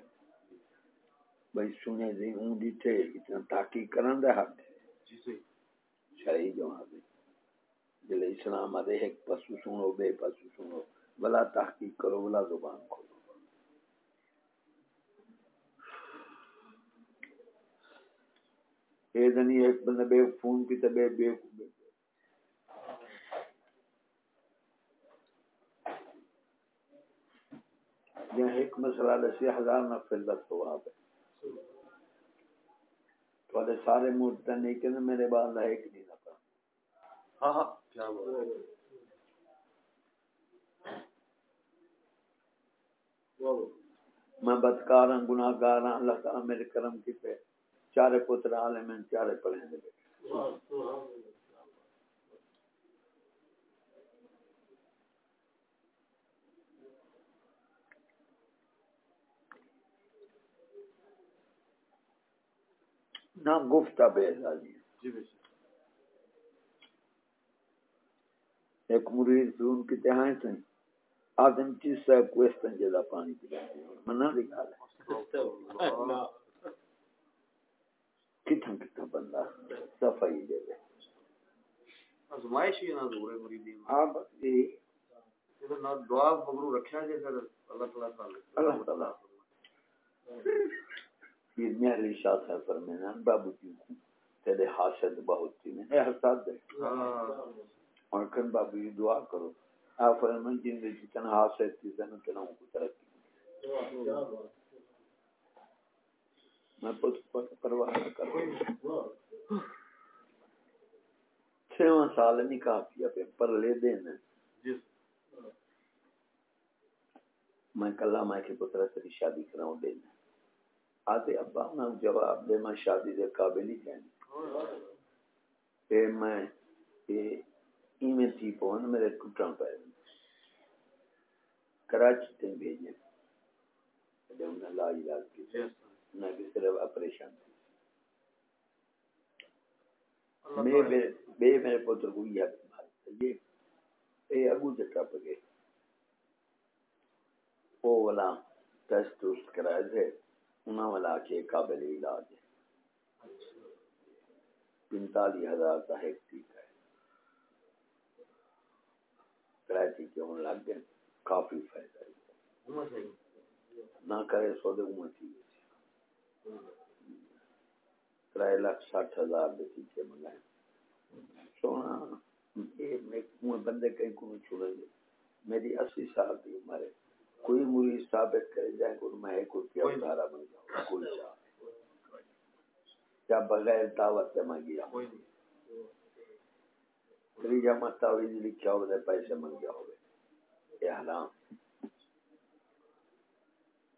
بھائی سنے دی ہوں ڈٹھے اتنا تحقیق کرن دے حق
جی صحیح۔
شرعی جواب ہے۔ جلے اسلام آدھے ایک پسو سنو بے پسو سنو۔ بلا تحقیق کرو بلا زبان کھولو۔ اے دنی ایک بندہ بے فون کی تے بے بے بے یہ ایک مسئلہ دسی ہزار ثواب ہے تو سارے نہیں کہ میرے بعد ایک نہیں نہ
ہاں ہاں کیا
میں بدکار ہوں گناہ گار ہوں اللہ تعالیٰ میرے کرم کی پہ چارے پتر عالم ہیں چارے پڑھیں بیٹے نہ گفتہ بے
جی
ایک مرید پہ ان کی تہائیں تھیں۔ آدم چیز صاحب کو اس طرح جدا پانی پلا منع دکھا لے کتنا کتنا بندہ صفائی دے دے۔
ازمائش ہی نہ دورے مریدی
آپ یہ۔
دعا مگرو رکھیا جائے پھر اللہ تعالیٰ
اللہ تعالیٰ۔ یہ میرے شاہ ہے فرمینا بابو جی تیرے حاسد بہت تھی۔ میں اے حساد دے
ہاں۔
اور کن بابو جی دعا کرو۔ آپ فرمان جن دے جتنا حاسد تھی سنو تنہوں کو ترقی۔ میں پت پت پرواہ نہ کروں۔ چھواں سال نکاح کیا پہ پر لے دینا
جس
میں کلا میں کے پتر تیری شادی کراؤں دینا آتے ابا میں جواب دے میں شادی دے قابل ہی کہنی اے میں اے ایمیں تھی پہن میرے ٹوٹاں پہ کراچی تے بھیجے دے انہیں لا علاج کی نہ کہ صرف
اللہ
میں بے بے میرے پتر کو یہ یہ اے اگو جٹا پگے وہ والا ٹیسٹ ٹوسٹ کرائے تھے۔ والا کے قابل علاج ہے۔ ہزار کا ہے۔ کراچی کے ہون لگ گئے۔ کافی فائدہ ہے۔ نہ کرے عمر تھی ترائے لاکھ ساٹھ ہزار دے منگائے سونا یہ بندے کہیں کو چھوڑے میری اسی سال کی عمر ہے۔ کوئی مرید ثابت کرے جائے کہ میں ایک روپیہ ادھارا بن جاؤں کوئی چاہ کیا بغیر دعوت سے مانگیا
کوئی نہیں۔
تریجا مستاویز لکھا ہوئے پیسے منگیا ہوئے۔ یہ حرام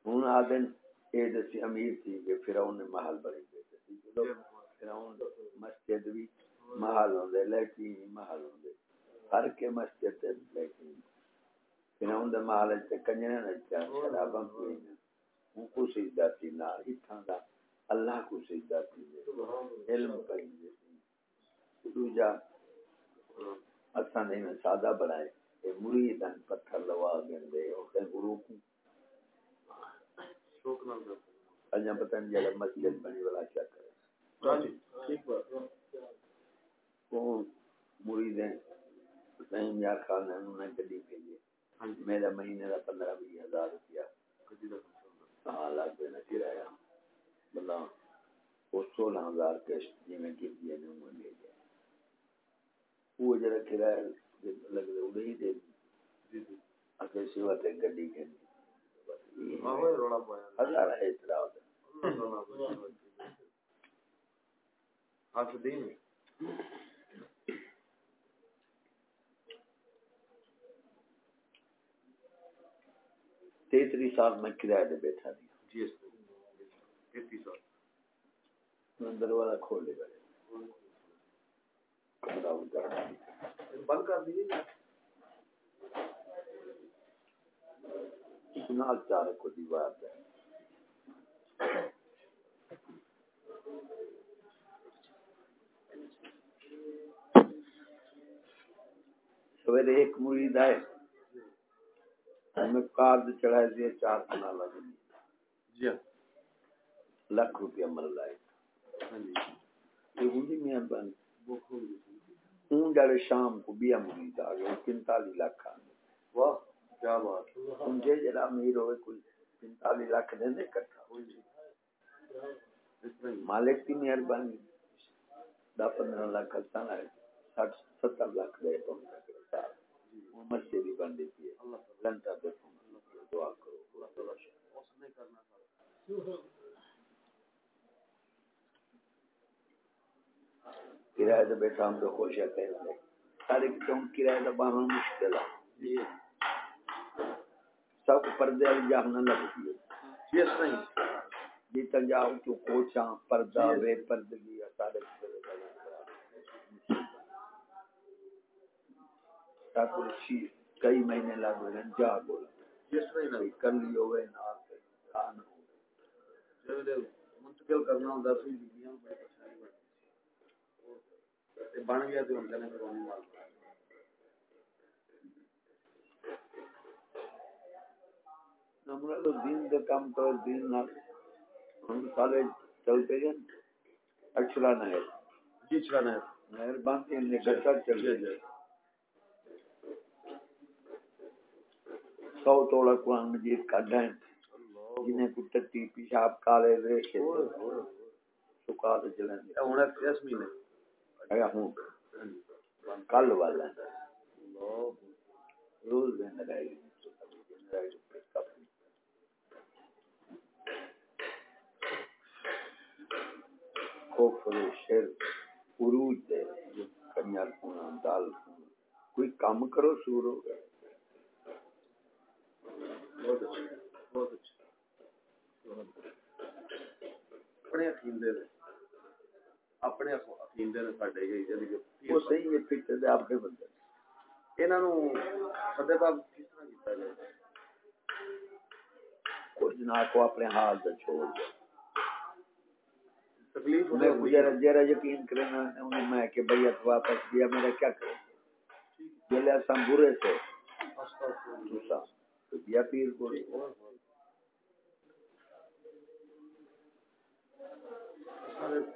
ہوں آدن یہ دسی امیر تھی کہ فرعون نے محل بڑی دیتے تھی۔ فرعون مسجد بھی محل ہوندے لیکن محل ہوندے۔ ہر کے مسجد لیکن فرعون دے محل تے کنجرے نہ چا شراباں کوئی نہ ہوں کو سجدہ تھی نہ اتھاں دا اللہ کو سجدہ تھی دے علم پڑھی دے دوجا اساں نے سادہ بنائے کہ مریدن پتھر لوا گندے او تے گرو کو
شوق نال کرتے
اجا پتہ نہیں جڑا مسجد بنی والا کیا کرے
ٹھیک بات
وہ مرید ہیں سہیم یار خان نے انہوں نے
ہاں جی
میرا مہینے کا پندرہ بیس ہزار روپیہ۔ ہاں دینا کرایہ بلا وہ سولہ ہزار کیش جی میں گر دیا نے انہوں نے وہ جڑا کرایہ لگ رہا وہ ہی دے
جی جی۔
اگے سیوا تے گڈی کے
ہاں
ہزار ہے اعتراض
اللہ تعالیٰ
تیتری سال میں کرایہ دے بیٹھا دی
جی سال۔
دروازہ کھولے گئے
بند کر
نال کو دیوار دے۔ سویرے ایک مرید آئے۔ ہمیں چڑھائے دیے چار
جی ہاں۔
لاکھ روپیہ مل لائے
ہاں جی۔
یہ ہوندی مہربانی
وہ کھول دیجیے
ہوں جڑے شام کو بیا مرید آ گئے پنتالی لاکھ آ گئے۔
واہ کیا بات۔
سمجھے جڑا امیر ہوئے کوئی پنتالی لاکھ دے دے کٹھا
اس طرح ہی
مالک کی مہربانی۔ دا پندرہ لاکھ ساٹھ ستر دے پہنچا مسجد بن دیتی ہے۔ لنٹا دے دعا کرو۔ کرایہ دے بیٹھا ہم تو خوش ہے کہیں دے سارے کیوں کرایہ دا بانا مشکل ہے۔
جی۔
سب پردے والی جان نہ لگتی ہے
جی طرح ہی۔
جیتا جاؤ تو کوچاں پردہ بے پردگی سارے۔ تاکہ چیز کئی مہینے لگ گئے جا
جی طرح ہی
کوئی
نہ
کر لی ہوئے تے
جب یہ منتقل کرنا ہوتا سی بیبیاں بڑی پریشانی سی۔ بن گیا ہم کہنے پھر نہیں مال
ہمارا تو دین دے کام تو دین نہ ہم سارے چلتے گئے اچھلا نہ ہے
جی چلانا ہے
مہربانی نے گٹا چل
جی جی
سو توڑا قرآن مجید کا ڈین جنہیں کو ٹٹی پیشاب کالے ریشے سکا دے چلیں
یہ ہونا اس مہینے۔
اگا ہوں کل والا ہے روز رہے گی کوفر شیر عروج دے۔ کنیار پونا دال کوئی کام کرو سور ہو گئے
اپنے
حال
تکلیف
یقین میں واپس کیا میرا کیا کرے جلے برے تو بیا پیر کو۔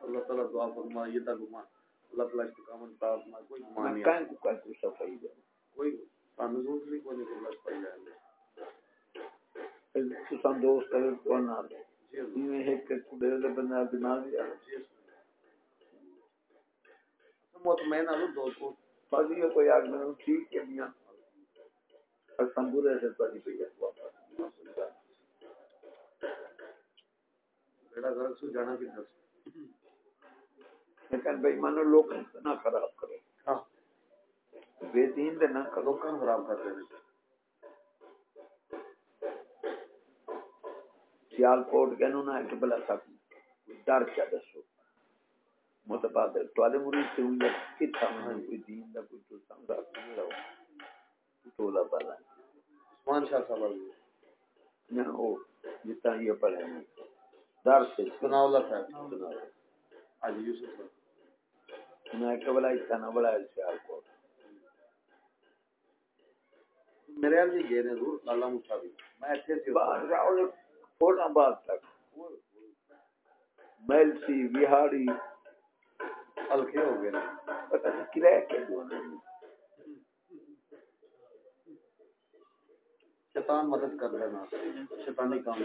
اللہ تعالیٰ دعا فرما یہ تک گمان۔ اللہ تعالیٰ استقامت عطا فرما کوئی
میں
نہیں
کہیں کو کوئی کو صفائی دے
کوئی سانو ضرورت نہیں کوئی نہیں کہ اللہ پائی جائیں گے
تساں دوست ہے کو نہ دے
جی حضور۔
یہ ایک دے دے بنا دیا
جی حضور۔ مطمئن آلو دو کو
یہ کوئی آگ میں ٹھیک ہے میاں۔
جانا کی دس
لیکن بھائی مانو لوگ نہ خراب کرو بے دین دے نہ کرو
خراب کر ہیں
سیال کوٹ نہ کہ بلا سب ڈر کیا دسو متبادل مرید ہوئی کتھا کوئی دین دا کوئی تو سمجھا نہیں رہو ٹولا بالا
شاہ صاحب
نہ او جتنا یہ پڑھے ہیں در سے۔
اللہ صاحب آج یوسف صاحب۔
میں کہ بلا اتنا بلا سیال کوٹ
میرے حال جی گئے نے مٹھا بھی میں اچھے سے
باہر فوٹا بعد تک۔ میل سی بہاری۔
ہلکے ہو گئے۔
پتہ نہیں جو
شیطان مدد کر لینا شیطانی کام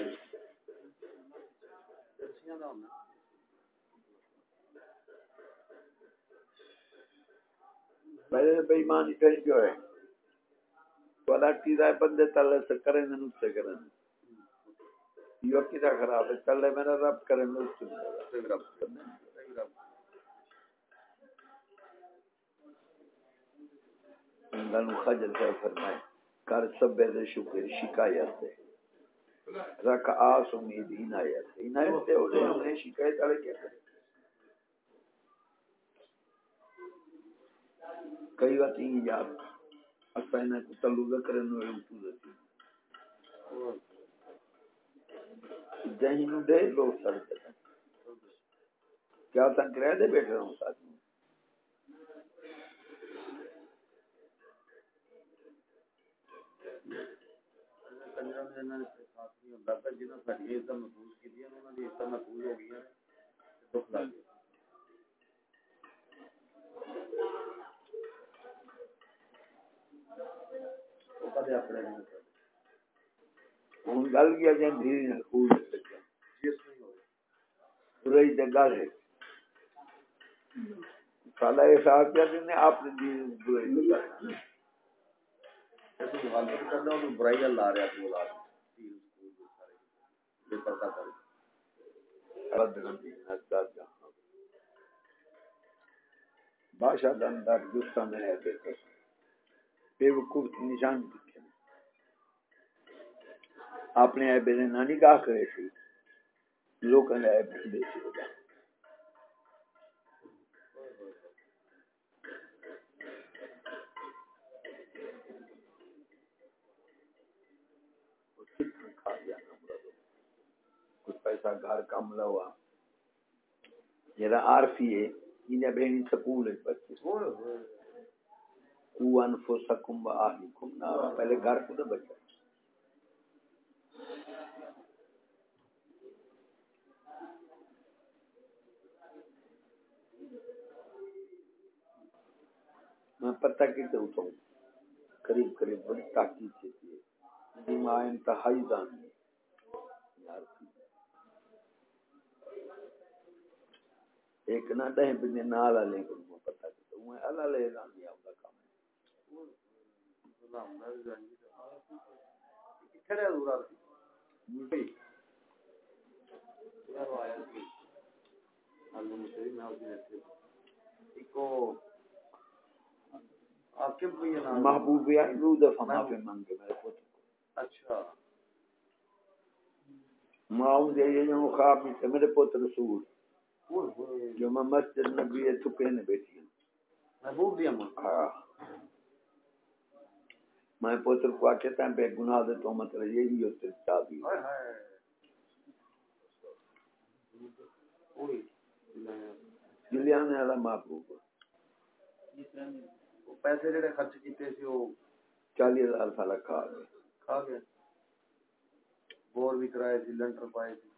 پہلے بے ایمانی کہیں جو ہے؟ والا ٹیرا بندے تلے سے کریں گے نس سے کریں گے۔ یہ کتا خراب ہے تلے میرا رب کریں گے اس سے میرا
صحیح رب صحیح رب
اللہ نو خجل سے فرمائے۔ کر سبے دے شکر، شکایت دے۔ رکھ آس امید، عنایت۔ عنایت تے اوڑے ہم نے شکایت والے کیا کرے؟ کئی وقت ہی یاد۔ اسا انہاں کو تعلق کرن نو اٹھو دتی جہیں نو دے لو سر کیا تن کرے دے بیٹھے ہوں ساتھ؟
کنجرا میں انہاں نے خاص نہیں ہوندا پر جنہاں ساڈی عزت محفوظ کیتی ہے انہاں دی عزت محفوظ ہو گئی ہے دکھ لگ گیا۔ وہ کدے اپنے نہیں کرتے
ہوں گل کیا جائے دھیرے نال خوب سکیا
جس نہیں ہوئے۔
برائی تے گل ہے۔ سالا یہ صاحب کیا کہ آپ نے دین برائی تے گل ہے۔
تو مخالفت کرنا انہوں برائی گل لا رہا تو لا تین سکول دے سارے بے پردہ کر
بادشاہ دندار اندر میں ہے بے قسم بے وقوف نشان دکھے اپنے عیب نانی کا کرے سی لوکاں نے عیب دے ہو جائے پیسہ گھر کم لوا۔ جرا عارفی ہے انہیں بہنی سکول ہے بچے کو انفسکم و آہلکم نارا۔ پہلے گھر کو تو بچا میں پتہ کیتے اٹھاؤں۔ قریب قریب بڑی تاکید سے تھی ماں انتہائی دانی یار ایک نہ نال والے کو پتہ میں اللہ لے کا کام
دورا یار آیا اللہ بھی نام
محبوب یا نو دفعہ معافی مانگے میرے پوت
اچھا۔
ماں دے یہ جو خواب میں سے میرے پوت رسول جو میں مسجد نبی ہے چھپے نے بیٹھی
محبوب بھی
ہاں۔ میں پوتر کو آکے تاں پہ گناہ دے تو یہی ہوتے چابی جلیانے والا محبوب۔
پیسے جڑے خرچ کیتے سی وہ
چالی ہزار سال کھا گئے۔
کھا گئے۔ بور بھی کرائے سی لنٹر پائے سی۔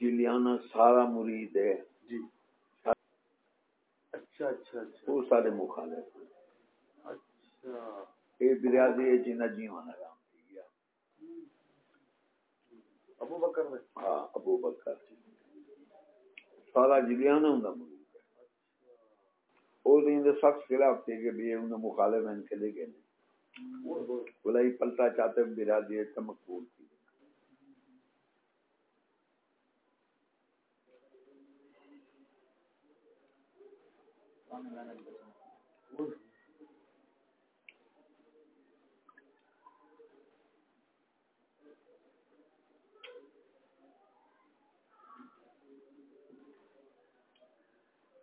جلیانا سارا مرید ہے۔
جی۔ اچھا اچھا اچھا۔
وہ سارے مخالف ہیں۔
اچھا۔
اے برادری ہے جنہ جیوان حرام تھی۔ گیا
ابو بکر میں
ہاں ابو بکر۔ سارا مرید ہے۔ او دین دے سخت خلاف تھے کہ بھی انہیں مخالف ہیں کے لے گئے
اوہ ہوئے
بولا ہی پلٹا چاہتے برادری تھی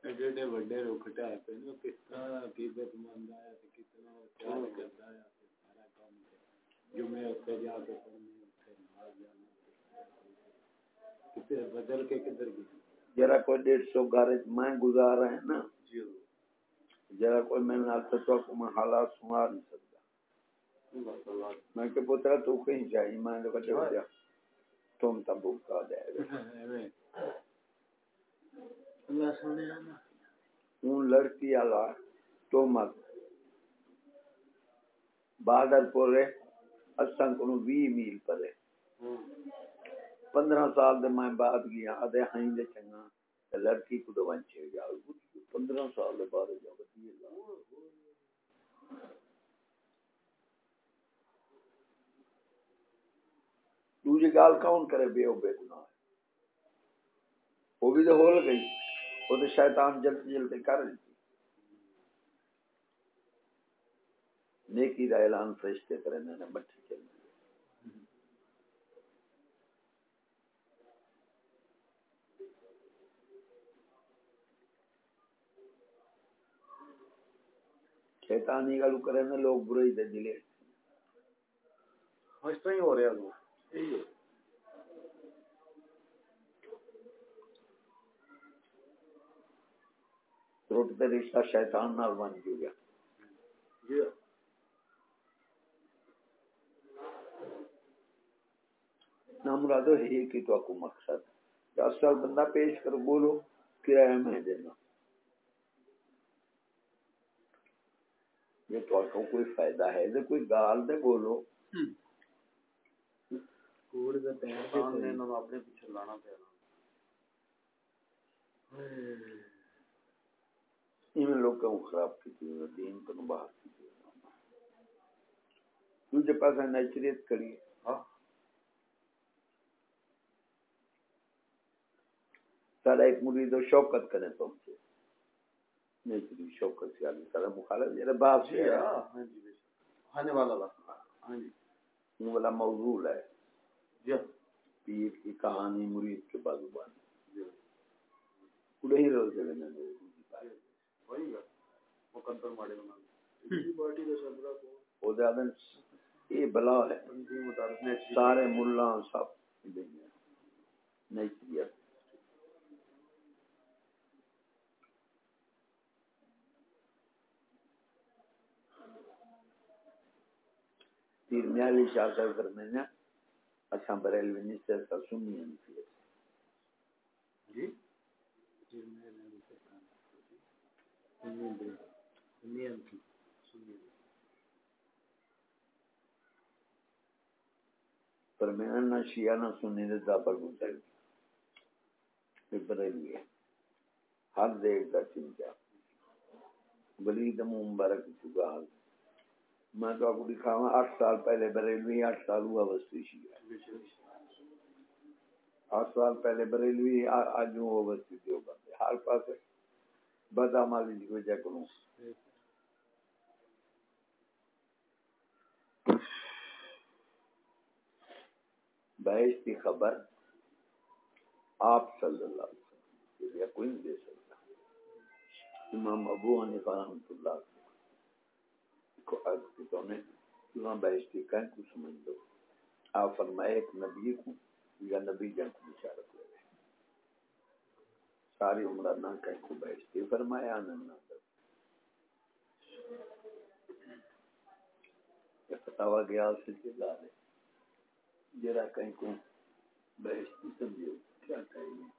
ایڈے وڈے پہ کس طرح عقیدت مند آیا تے کتنا پیار تے سارا کام جمعے جا کے پڑھنے جانا۔ کتے بدل کے کدھر
جرا کوئی ڈیڑھ سو گھر میں گزار رہے ہیں نا۔ جرا کوئی میں نال تو کو میں حالات سنا نہیں سکتا۔
اللہ اللہ
میں کہ پترا تو کہیں چاہیے میں تو کہتے ہو جا۔ تم تب بھوکا جائے۔ گا
ایویں اللہ سونے نا
اون لڑکی والا تو مت۔ بہادر پور اساں کو میل پرے پندرہ سال دے میں بعد گیا ادے ہائیں دے چنگا لڑکی کو گیا پندرہ سال دے بعد جا ودی دوجی گال کون کرے بے او بے گناہ وہ بھی تو ہول گئی۔ وہ تو شیطان جلدی جلدی کر لی نیکی دا اعلان فرشتے کرے نے بٹھی چل شیطانی گلو کرے نے لوگ برائی دے دلے
اس طرح ہی ہو رہا لوگ
روٹ دے رشتہ شیطان نال بن گیا
جی
نامرادو ہے کہ تو کو مقصد دس سال بندہ پیش کر بولو کرایہ یہ تو کو کوئی فائدہ ہے؟ تو کوئی گال دے بولو۔
کوڑ دا پیر
سامنے انہوں نے اپنے پیچھے لانا پینا
ان لوگوں کو خراب دین باہر دوسرے نیچریت کری۔
ہاں۔
سارا ایک مرید و شوکت کرے تو سے نیچری شوکت سے آلی سارا مخالف
جی
سے ہے
ہاں جی بے شک آنے والا لا ہاں جی
وہ والا موضوع ہے
جی.
پیر کی کہانی مرید کے بازو بان
جی.
پورے ہی روز دے میں
وہی گا. مقدر ماڑے بنا
پارٹی کا سربراہ کون؟
وہ زیادہ یہ بلا ہے۔
نیچری۔
سارے ملا سب نیچریت پیر میالی شاہ صاحب کرنے نا اچھا بریلوی نہیں سے سب سنی ہیں
جی
پر میں نہ شیعہ نہ سنی دے دا پر گزر بریلوی ہے ہر دیکھ کا چنچا بلی دم مبارک چکا حال میں تو آپ کو دکھاوا آٹھ سال پہلے بریلوی، آٹھ سال ہوا بستی شیعہ آٹھ سال پہلے بریلوی آ- آج وہ بستی دیو بندے ہر پاس بدامالی کی جی وجہ کروں۔ بحث کی خبر آپ صلی اللہ علیہ وسلم کوئی نہیں دے سکتا۔ امام ابو حنیفہ رحمۃ اللہ کو عرض کی تو نے وہاں کو سمجھ دو آپ فرمائے ایک نبی کو یا نبی جن کو بشارت لے گئے ساری عمرہ نہ کہیں کو بحث کی فرمایا نہ نہ یہ فتاوا گیا سے جی چلا رہے جرا کہیں کو بحث کی سمجھو کیا، کہیں۔ گے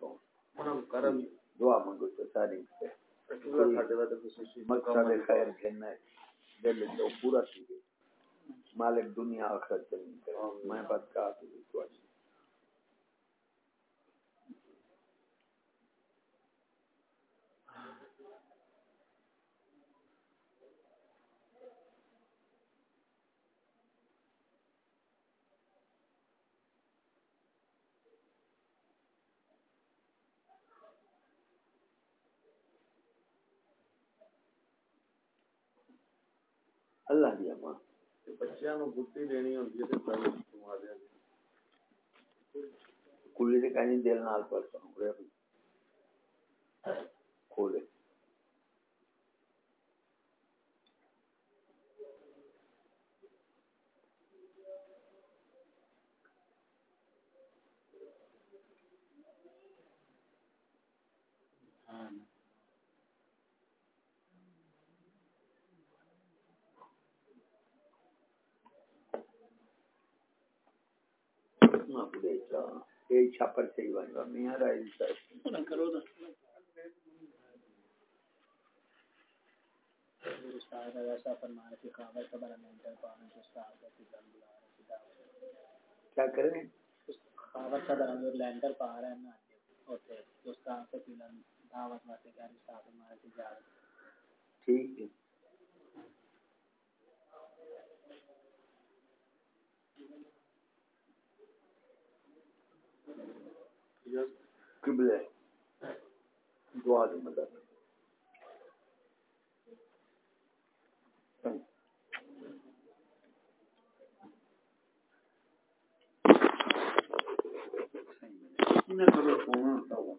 تو
انہوں کرم
دعا منگو تو ساری سے
اکیلا ساڈے واسطے خصوصی
مقصد خیر کہنا ہے دل تو پورا تھی گئی مالک دنیا آخرت چلی کرے میں بات کہا تو تو اچھی اللہ دی امان
بچیاں نو گتی دینی ہوندی ہے تے پہلے کما دیا
کلی دے کہیں دل نال پر سنگڑے کھولے
ہاں
چھاپر سے بن گا میاں صاحب
کرو
فرمایا کہ خبر خبر مینٹل پانا جو استاد کا فلم بلا رہا
کیا کریں
لینڈر پا رہا ہے نا جو استاد کا فلم دعوت واسطے رہے استاد ہمارے سے جا
ٹھیک ہے قبلہ دعا دی مدد انہیں کبھی فون ہوتا ہوا